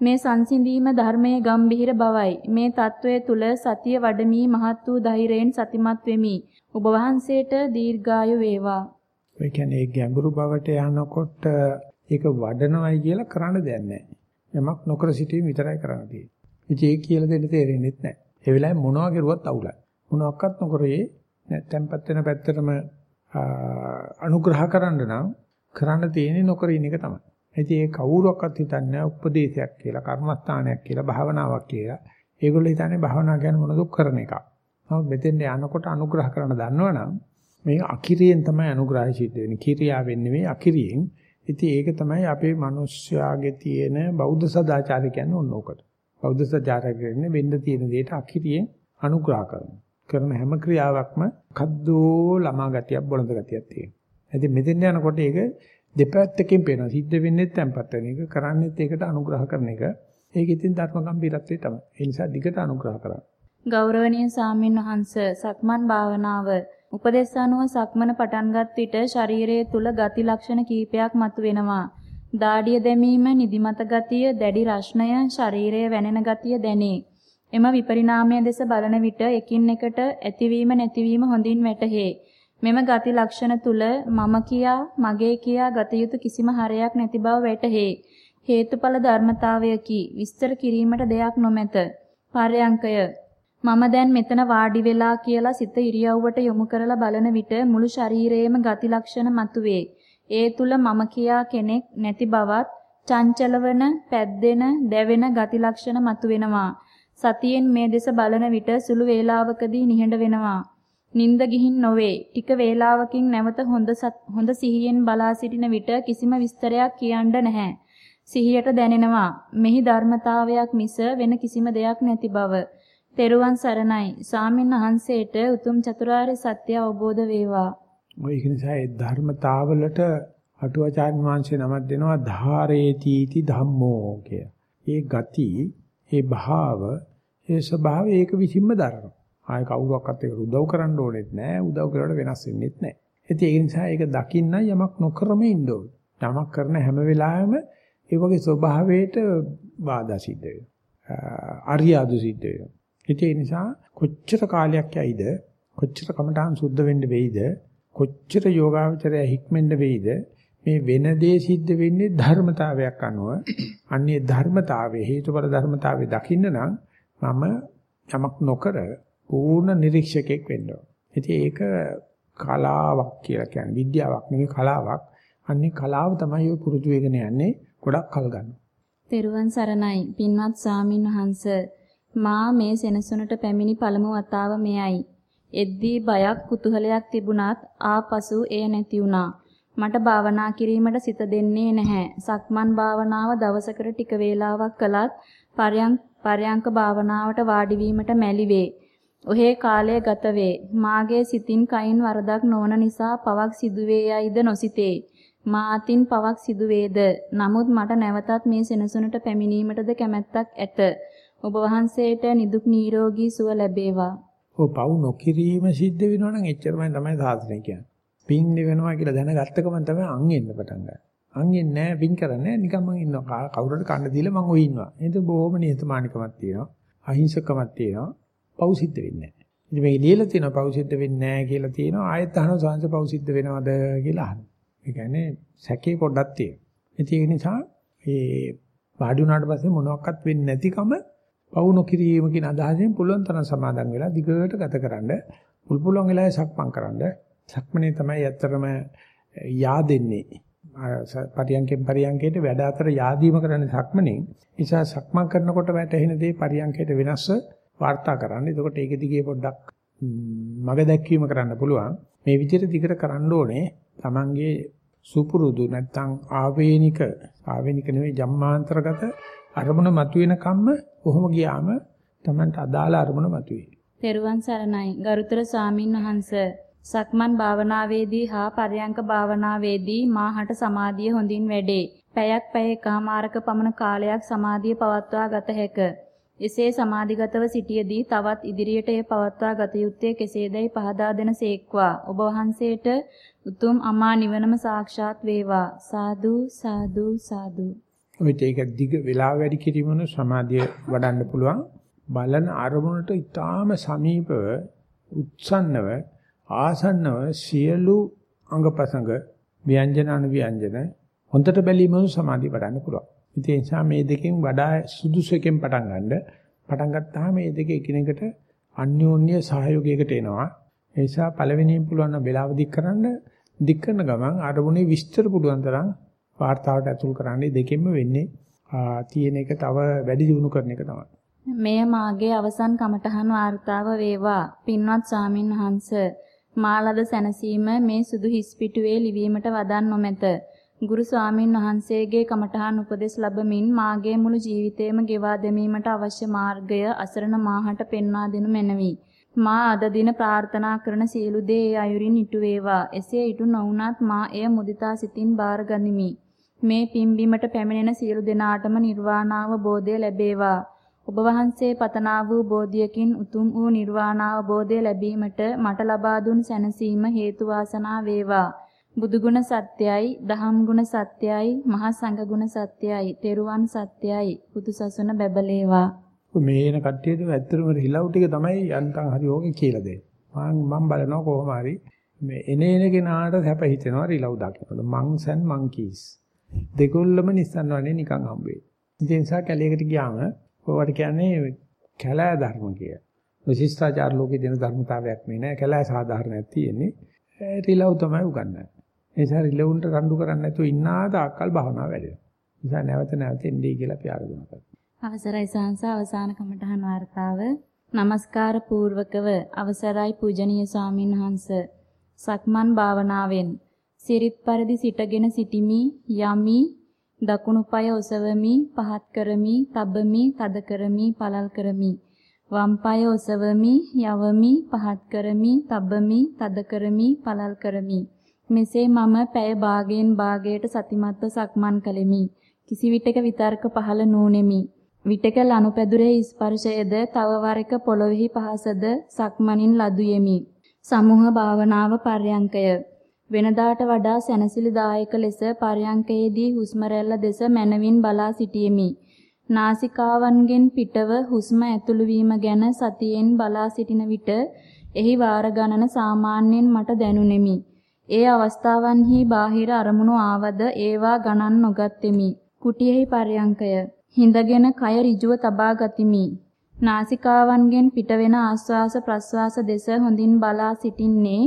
මේ සංසිඳීම ධර්මයේ ගම්භීර බවයි. මේ తත්වයේ තුල සතිය වඩමි මහත් වූ ධෛර්යයෙන් සතිමත් වෙමි. ඔබ වහන්සේට දීර්ඝායු වේවා. ඒ කියන්නේ ගැඹුරු බවට යනකොට ඒක වඩනවයි කියලා කරන්න දෙයක් නැහැ. යමක් නොකර සිටීම විතරයි කරන්න තියෙන්නේ. ඉතින් ඒක කියලා දෙන්න තේරෙන්නේ නැහැ. ඒ වෙලාවේ මොනවා කරුවත් අවුලයි. මොනවත් නොකරේ නැත්නම් පැත්තෙන පැත්තටම අනුග්‍රහ කරන්න නම් කරන්න තියෙන්නේ නොකර ඉන්න එක තමයි. ඉතින් ඒ කවුරුවක්වත් හිතන්නේ උපදේශයක් කියලා, කර්මස්ථානයක් කියලා, භාවනාවක් කියලා. ඒගොල්ලෝ හිතන්නේ භාවනාව කියන්නේ මොනද කරන එකක්. නමුත් මෙතෙන් යනකොට අනුග්‍රහ කරන්න දන්නවනම් මේ අකිරියෙන් තමයි අනුග්‍රහය සිද්ධ වෙන්නේ. කිරියාවෙන් නෙවෙයි අකිරියෙන්. ඉතින් ඒක තමයි අපේ මිනිස්යාගේ තියෙන බෞද්ධ සදාචාරය කියන්නේ ඕන ඕකට. බෞද්ධ සදාචාරය කියන්නේ වෙන්න තියෙන දෙයට අකිරියෙන් අනුග්‍රහ කරනවා. කරන හැම ක්‍රියාවක්ම කද්දෝ ළමා ගතියක් බොළඳ ගතියක් තියෙනවා. ඉතින් මෙතෙන් යනකොට ඒක දෙපැත්තකින් පේනවා. සිද්ධ වෙන්නේ තැම්පත් වෙන එක, කරන්නේත් ඒකට අනුග්‍රහ කරන එක. ඒක ඉතින් ධර්ම ගම්භීරත්වයේ තමයි. ඒ නිසා දිගට අනුග්‍රහ කරන්න. ගෞරවනීය සාමින් වහන්ස සක්මන් භාවනාව උපදේශ අනුව සක්මන පටන්ගත් විට ශරීරයේ තුල ගති ලක්ෂණ කීපයක් මතුවෙනවා. දාඩිය දැමීම, නිදිමත ගතිය, දැඩි රස්ණය, ශරීරයේ වැනෙන ගතිය දැනේ. එම විපරිණාමය දෙස බලන විට එකින් එකට ඇතිවීම නැතිවීම හොඳින් වැටහේ. මෙම ගති ලක්ෂණ තුල මම කියා, මගේ කියා ගත යුතු කිසිම හරයක් නැති බව වැටහේ. හේතුඵල ධර්මතාවයකි. විස්තර කිරීමට දෙයක් නොමැත. පර්යංකය මම දැන් මෙතන වාඩි වෙලා කියලා සිත ඉරියව්වට යොමු කරලා බලන විට මුළු ශරීරයේම ගති ලක්ෂණ මතුවේ. ඒ තුල මම කියා කෙනෙක් නැති බවත් චංචලවන, පැද්දෙන, දැවෙන ගති ලක්ෂණ මතුවෙනවා. සතියෙන් මේ දෙස බලන විට සුළු වේලාවකදී නිහඬ වෙනවා. නිින්ද ගිහින් නොවේ. ටික වේලාවකින් නැවත හොඳ හොඳ සිහියෙන් බලා සිටින විට කිසිම විස්තරයක් කියන්න නැහැ. සිහියට දැනෙනවා. මෙහි ධර්මතාවයක් මිස වෙන කිසිම දෙයක් නැති බව. තෙරුවන් සරණයි. සාමින් වහන්සේට උතුම් චතුරාර්ය සත්‍ය අවබෝධ වේවා. ඔය ඒක නිසා ඒ ධර්මතාවලට අටුවාචාර්ය වංශේ නමක් දෙනවා ධාරේතිති ධම්මෝ කිය. ඒ ගති, ඒ භාව, ඒ ස්වභාවය ඒක විසින්ම දරනවා. ආය කවුරක්වත් ඒකට උදව් කරන්න ඕනෙත් නෑ. උදව් කරලා වෙනස් වෙන්නෙත් නෑ. ඉතින් ඒ නිසා ඒක දකින්න යමක් නොකරම ඉන්න ඕන. යමක් කරන හැම වෙලාවෙම ඒ වගේ ස්වභාවයට බාධා සිද්ධ වෙනවා. අරියාදු සිද්ධ වෙනවා. ඒ නිසා කොච්චර කාලයක් යයිද කොච්චර කමඨාන් සුද්ධ වෙන්න වෙයිද කොච්චර යෝගාවචරය හික්මෙන්න වෙයිද මේ වෙන දේ සිද්ධ වෙන්නේ ධර්මතාවයක් අනුව අන්නේ ධර්මතාවයේ හේතුඵල ධර්මතාවයේ දකින්න නම් මම යමක් නොකර පූර්ණ නිරීක්ෂකෙක් වෙන්න ඕන. ඉතින් ඒක කලාවක් කියලා කියන්නේ විද්‍යාවක් නෙවෙයි කලාවක්. අන්නේ කලාව තමයි ඔය පුරුදු වෙගෙන යන්නේ ගොඩක් කල් ගන්නවා. තෙරුවන් සරණයි පින්වත් ස්වාමින් වහන්සේ මා මේ සෙනසුනට පැමිණි පළමු වතාව මෙයයි. එද්දී බයක් කුතුහලයක් තිබුණත් ආපසු එය නැති වුණා. මට භාවනා කිරීමට සිත දෙන්නේ නැහැ. සක්මන් භාවනාව දවසකට ටික වේලාවක් කළත් පරයන්ක පරයන්ක භාවනාවට වාඩි වීමට මැලි වේ. ඔහේ කාලය ගත වේ. මාගේ සිතින් කයින් වරදක් නොවන නිසා පවක් සිදුවේ යයිද නොසිතේ. මා අතින් පවක් සිදුවේද. නමුත් මට නැවතත් මේ සෙනසුනට පැමිණීමටද කැමැත්තක් ඇත. ඔබ වහන්සේට නිදුක් නිරෝගී සුව ලැබේවා. ඔව් පව් නොකිරීම සිද්ධ වෙනවා නම් එච්චරමයි තමයි සාසනය කියන්නේ. පින් වෙනවා කියලා දැනගත්තකම තමයි අන් එන්න පටන් ගන්න. අන් එන්නේ නැහැ පින් කරන්නේ නිකන් මං ඉන්නවා කවුරුහරි කන්න දීලා මං ඔය ඉන්නවා. ඒක බොහොම නිහතමානිකමක් තියෙනවා. අහිංසකමක් තියෙනවා. පව් සිද්ධ වෙන්නේ නැහැ. ඉතින් මේ ලියලා තියෙනවා පව් සිද්ධ වෙන්නේ නැහැ කියලා තියෙනවා. ආයෙත් අහනවා සංස පව් සිද්ධ වෙනවද කියලා අහනවා. ඒ කියන්නේ සැකේ පොඩ්ඩක් තියෙනවා. ඒක නිසා මේ වාඩි වුණාට පස්සේ මොනවත් වෙන්නේ නැතිකම පවු නොකිරීම කියන අදහසෙන් පුළුවන් තරම් සමාදන් වෙලා දිගට ගතකරනද පුල් පුළුවන් වෙලාවේ සක්මන් කරන්න සක්මනේ තමයි ඇත්තටම yaadෙන්නේ පරියන්කෙන් පරියන්කයට වැඩ අතර yaadීම කරන්නේ සක්මනේ නිසා සක්මන් කරනකොට වැටෙන දේ පරියන්කයට වෙනස්ව වාර්තා කරන්න. එතකොට ඒක දිගේ පොඩ්ඩක් මග දැක්වීම කරන්න පුළුවන්. මේ විදිහට දිගට කරන්න ඕනේ. Tamange සුපුරුදු නැත්තම් ආවේනික ආවේනික නෙවෙයි ජම්මාන්තරගත අරමුණ මතුවෙන කම්ම කොහොම ගියාම Tamanට අදාළ අරමුණ මතුවේ. තෙරුවන් සරණයි ගරුතර සාමින් වහන්ස සක්මන් භාවනාවේදී හා පරයන්ක භාවනාවේදී මාහට සමාධිය හොඳින් වැඩේ. පැයක් පැය එකමාරක පමණ කාලයක් සමාධිය පවත්වා ගත හැක. එසේ සමාධිගතව සිටියේදී තවත් ඉදිරියට එය පවත්වා ගත යුත්තේ කෙසේදයි පහදා දෙන සේක්වා. ඔබ වහන්සේට උතුම් අමා නිවනම සාක්ෂාත් වේවා. සාදු සාදු සාදු ඔය ඒක දිග වෙලාව වැඩි කිරීමන සමාධිය වඩන්න පුළුවන්. බලන අරමුණට ඊටාම සමීපව උත්සන්නව ආසන්නව සියලු අංගපසංග ව්‍යංජන අනුව්‍යංජන හොඳට බැලීමෙන් සමාධිය වඩන්න පුළුවන්. ඉතින් ඒ නිසා මේ දෙකෙන් වඩා සුදුසු එකෙන් පටන් ගන්න. පටන් ගත්තාම මේ දෙක එකිනෙකට අන්‍යෝන්‍ය සහයෝගයකට එනවා. ඒ නිසා පළවෙනියෙන් පුළුවන් නම් වෙලාව දික් කරන්න දික් කරන ගමන් අරමුණේ විස්තර පුළුවන් තරම් වාර්තාවට ඇතුල් කරන්නේ දෙකෙන්ම වෙන්නේ තියෙන එක තව වැඩි දියුණු කරන එක තමයි. මෙය මාගේ අවසන් කමඨහන් වාර්තාව වේවා. පින්වත් ස්වාමින් වහන්ස මාලද සැනසීම මේ සුදු හිස් පිටුවේ ලිවීමට වදන් නොමැත. ගුරු ස්වාමින් වහන්සේගේ කමඨහන් උපදෙස් ලැබමින් මාගේ මුළු ජීවිතයම ගෙවා දැමීමට අවශ්‍ය මාර්ගය අසරණ මාහට පෙන්වා දෙනු මැනවි. මා අද දින ප්‍රාර්ථනා කරන සියලු දේ අයුරින් ඉටු වේවා. එසේ ඉටු නොවුනත් මා එය මුදිතා සිතින් බාර ගනිමි. මේ පිම්බීමට පැමිණෙන සියලු දෙනාටම නිර්වාණාවබෝධය ලැබේවා. ඔබ වහන්සේ පතනා වූ බෝධියකින් උතුම් වූ නිර්වාණාවබෝධය ලැබීමට මට ලබා දුන් සැනසීම හේතු වාසනා වේවා. බුදුගුණ සත්‍යයි, දහම් ගුණ සත්‍යයි, මහා සංඝ ගුණ සත්‍යයි, තෙරුවන් සත්‍යයි. පුදුසසුන බැබලේවා. මේ එන කට්ටියට ඇත්තටම රිලව් ටික තමයි යන්තම් හරි ඕකේ කියලා දෙන්නේ. මම මම බලනවා කොහොම හරි මේ එන එන කෙනාට සැප හිතෙනවා රිලව් දකිනකොට. මංස් and monkeys. දෙගොල්ලම Nissan වනේ නිකන් හම්බ වෙයි. නිසා කැලේකට ගියාම ඔයාලට කියන්නේ කැලෑ ධර්ම කිය. විශිෂ්ටාචාර ලෝකේ දෙන ධර්මතාවයක් මේ නෑ. කැලෑ සාධාරණයක් තියෙන්නේ. රිලව් තමයි උගන්වන්නේ. ඒ නිසා රිලවුන්ට රණ්ඩු කරන්නේ නැතුව ඉන්නා තාක්කල් භවනා වැඩේ. නිසා නැවත නැවත එන්නේ කියලා අපි ආරාධනා කරනවා. අවසරයි සාංශ අවසාන කමඨහන් වார்த்தාව. নমස්කාර පූර්වකව අවසරයි පූජනීය ස්වාමින් වහන්ස. සක්මන් භාවනාවෙන් සිරිත් පරිදි සිටගෙන සිටිමි යමි දකුණු පාය ඔසවමි පහත් කරමි තබමි තද කරමි පළල් කරමි. වම් පාය ඔසවමි යවමි පහත් කරමි තබමි තද කරමි පළල් කරමි. මෙසේ මම පැය භාගයෙන් භාගයට සතිමත්ව සක්මන් කළෙමි. කිසි විටක විතර්ක පහළ නූනෙමි විටක ලනුපැදුරේ ස්පර්ශයේද තව වරක පොළොවේහි පහසද සක්මනින් ලදුයෙමි. සමුහ භාවනාව පර්යංකය. වෙනදාට වඩා සැනසිලිදායක ලෙස පර්යංකයේදී හුස්ම දෙස මනවින් බලා සිටියෙමි. නාසිකාවන්ගෙන් පිටව හුස්ම ඇතුළු වීම ගැන සතියෙන් බලා සිටින විට එහි වාර ගණන සාමාන්‍යයෙන් මට දැනුනෙමි. ඒ අවස්ථාවන්හි බාහිර අරමුණු ආවද ඒවා ගණන් නොගත්ෙමි. කුටියෙහි පර්යංකය හිඳගෙන කය ඍජුව තබා ගතිමි. නාසිකාවන්ගෙන් පිටවෙන ආස්වාස ප්‍රස්වාස දෙස හොඳින් බලා සිටින්නේ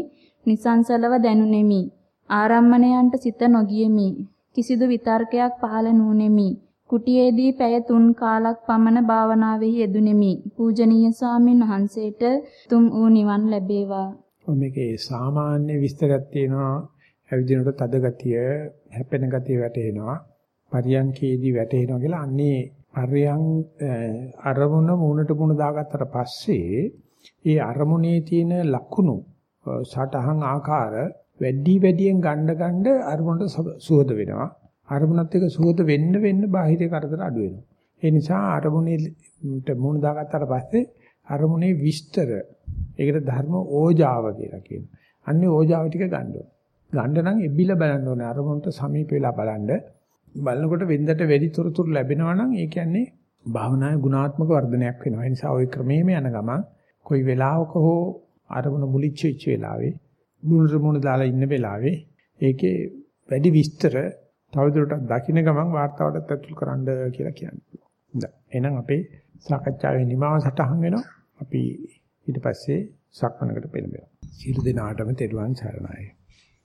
නිසංසලව දැනුනෙමි. ආරම්මණයන්ට සිත නොගියෙමි. කිසිදු විතර්කයක් පහළ නුනෙමි. කුටියේදී පැය තුන් කාලක් පමණ භාවනාවෙහි යෙදුණෙමි. පූජනීය ස්වාමින් වහන්සේට තුම් වූ නිවන් ලැබේවා. මේකේ සාමාන්‍ය විස්තරයක් තියෙනවා. ඇවිදිනකොට තද ගතිය, හැපෙන ගතිය වැටෙනවා. පරියන්කේදී වැටෙනවා කියලා අන්නේ පරියන් අරමුණ මූණට මූණ දාගත්තට පස්සේ ඒ අරමුණේ තියෙන ලක්ෂණ සටහන් ආකාර වැඩි වැඩියෙන් ගන්න ගන්න අරමුණට සුවද වෙනවා. අරමුණත් එක්ක සුවද වෙන්න වෙන්න බාහිර කරදර අඩු වෙනවා. ඒ නිසා අරමුණේට මූණ දාගත්තට පස්සේ අරමුණේ විස්තර ඒකට ධර්ම ඕජාව කියලා කියනවා. අන්නේ ඕජාව ටික ගන්න ඕනේ. ගන්න නම් එබිලා බලන්න ඕනේ. අරමුණට සමීප වෙලා බලන්න. බලනකොට වෙන්දට වැඩි තොරතුරු ලැබෙනවා නම් ඒ කියන්නේ භාවනාවේ ගුණාත්මක වර්ධනයක් වෙනවා. ඒ නිසා ওই ක්‍රමෙම යන ගමන් කොයි වෙලාවක හෝ අරමුණ මුලිච්ච වෙච්ච වෙලාවේ මුණට මුණ දාලා ඉන්න වෙලාවේ ඒකේ වැඩි විස්තර තවදුරටත් දකින්න ගමන් වார்த்தාවටත් ඇතුල් කරන්න කියලා කියන්නේ. එහෙනම් අපේ සාකච්ඡාවේ නිමාව සටහන් වෙනවා. අපි ඊට පස්සේ සක්මනකට පෙළඹෙනවා. සියලු දෙනාටම තෙරුවන් සරණයි.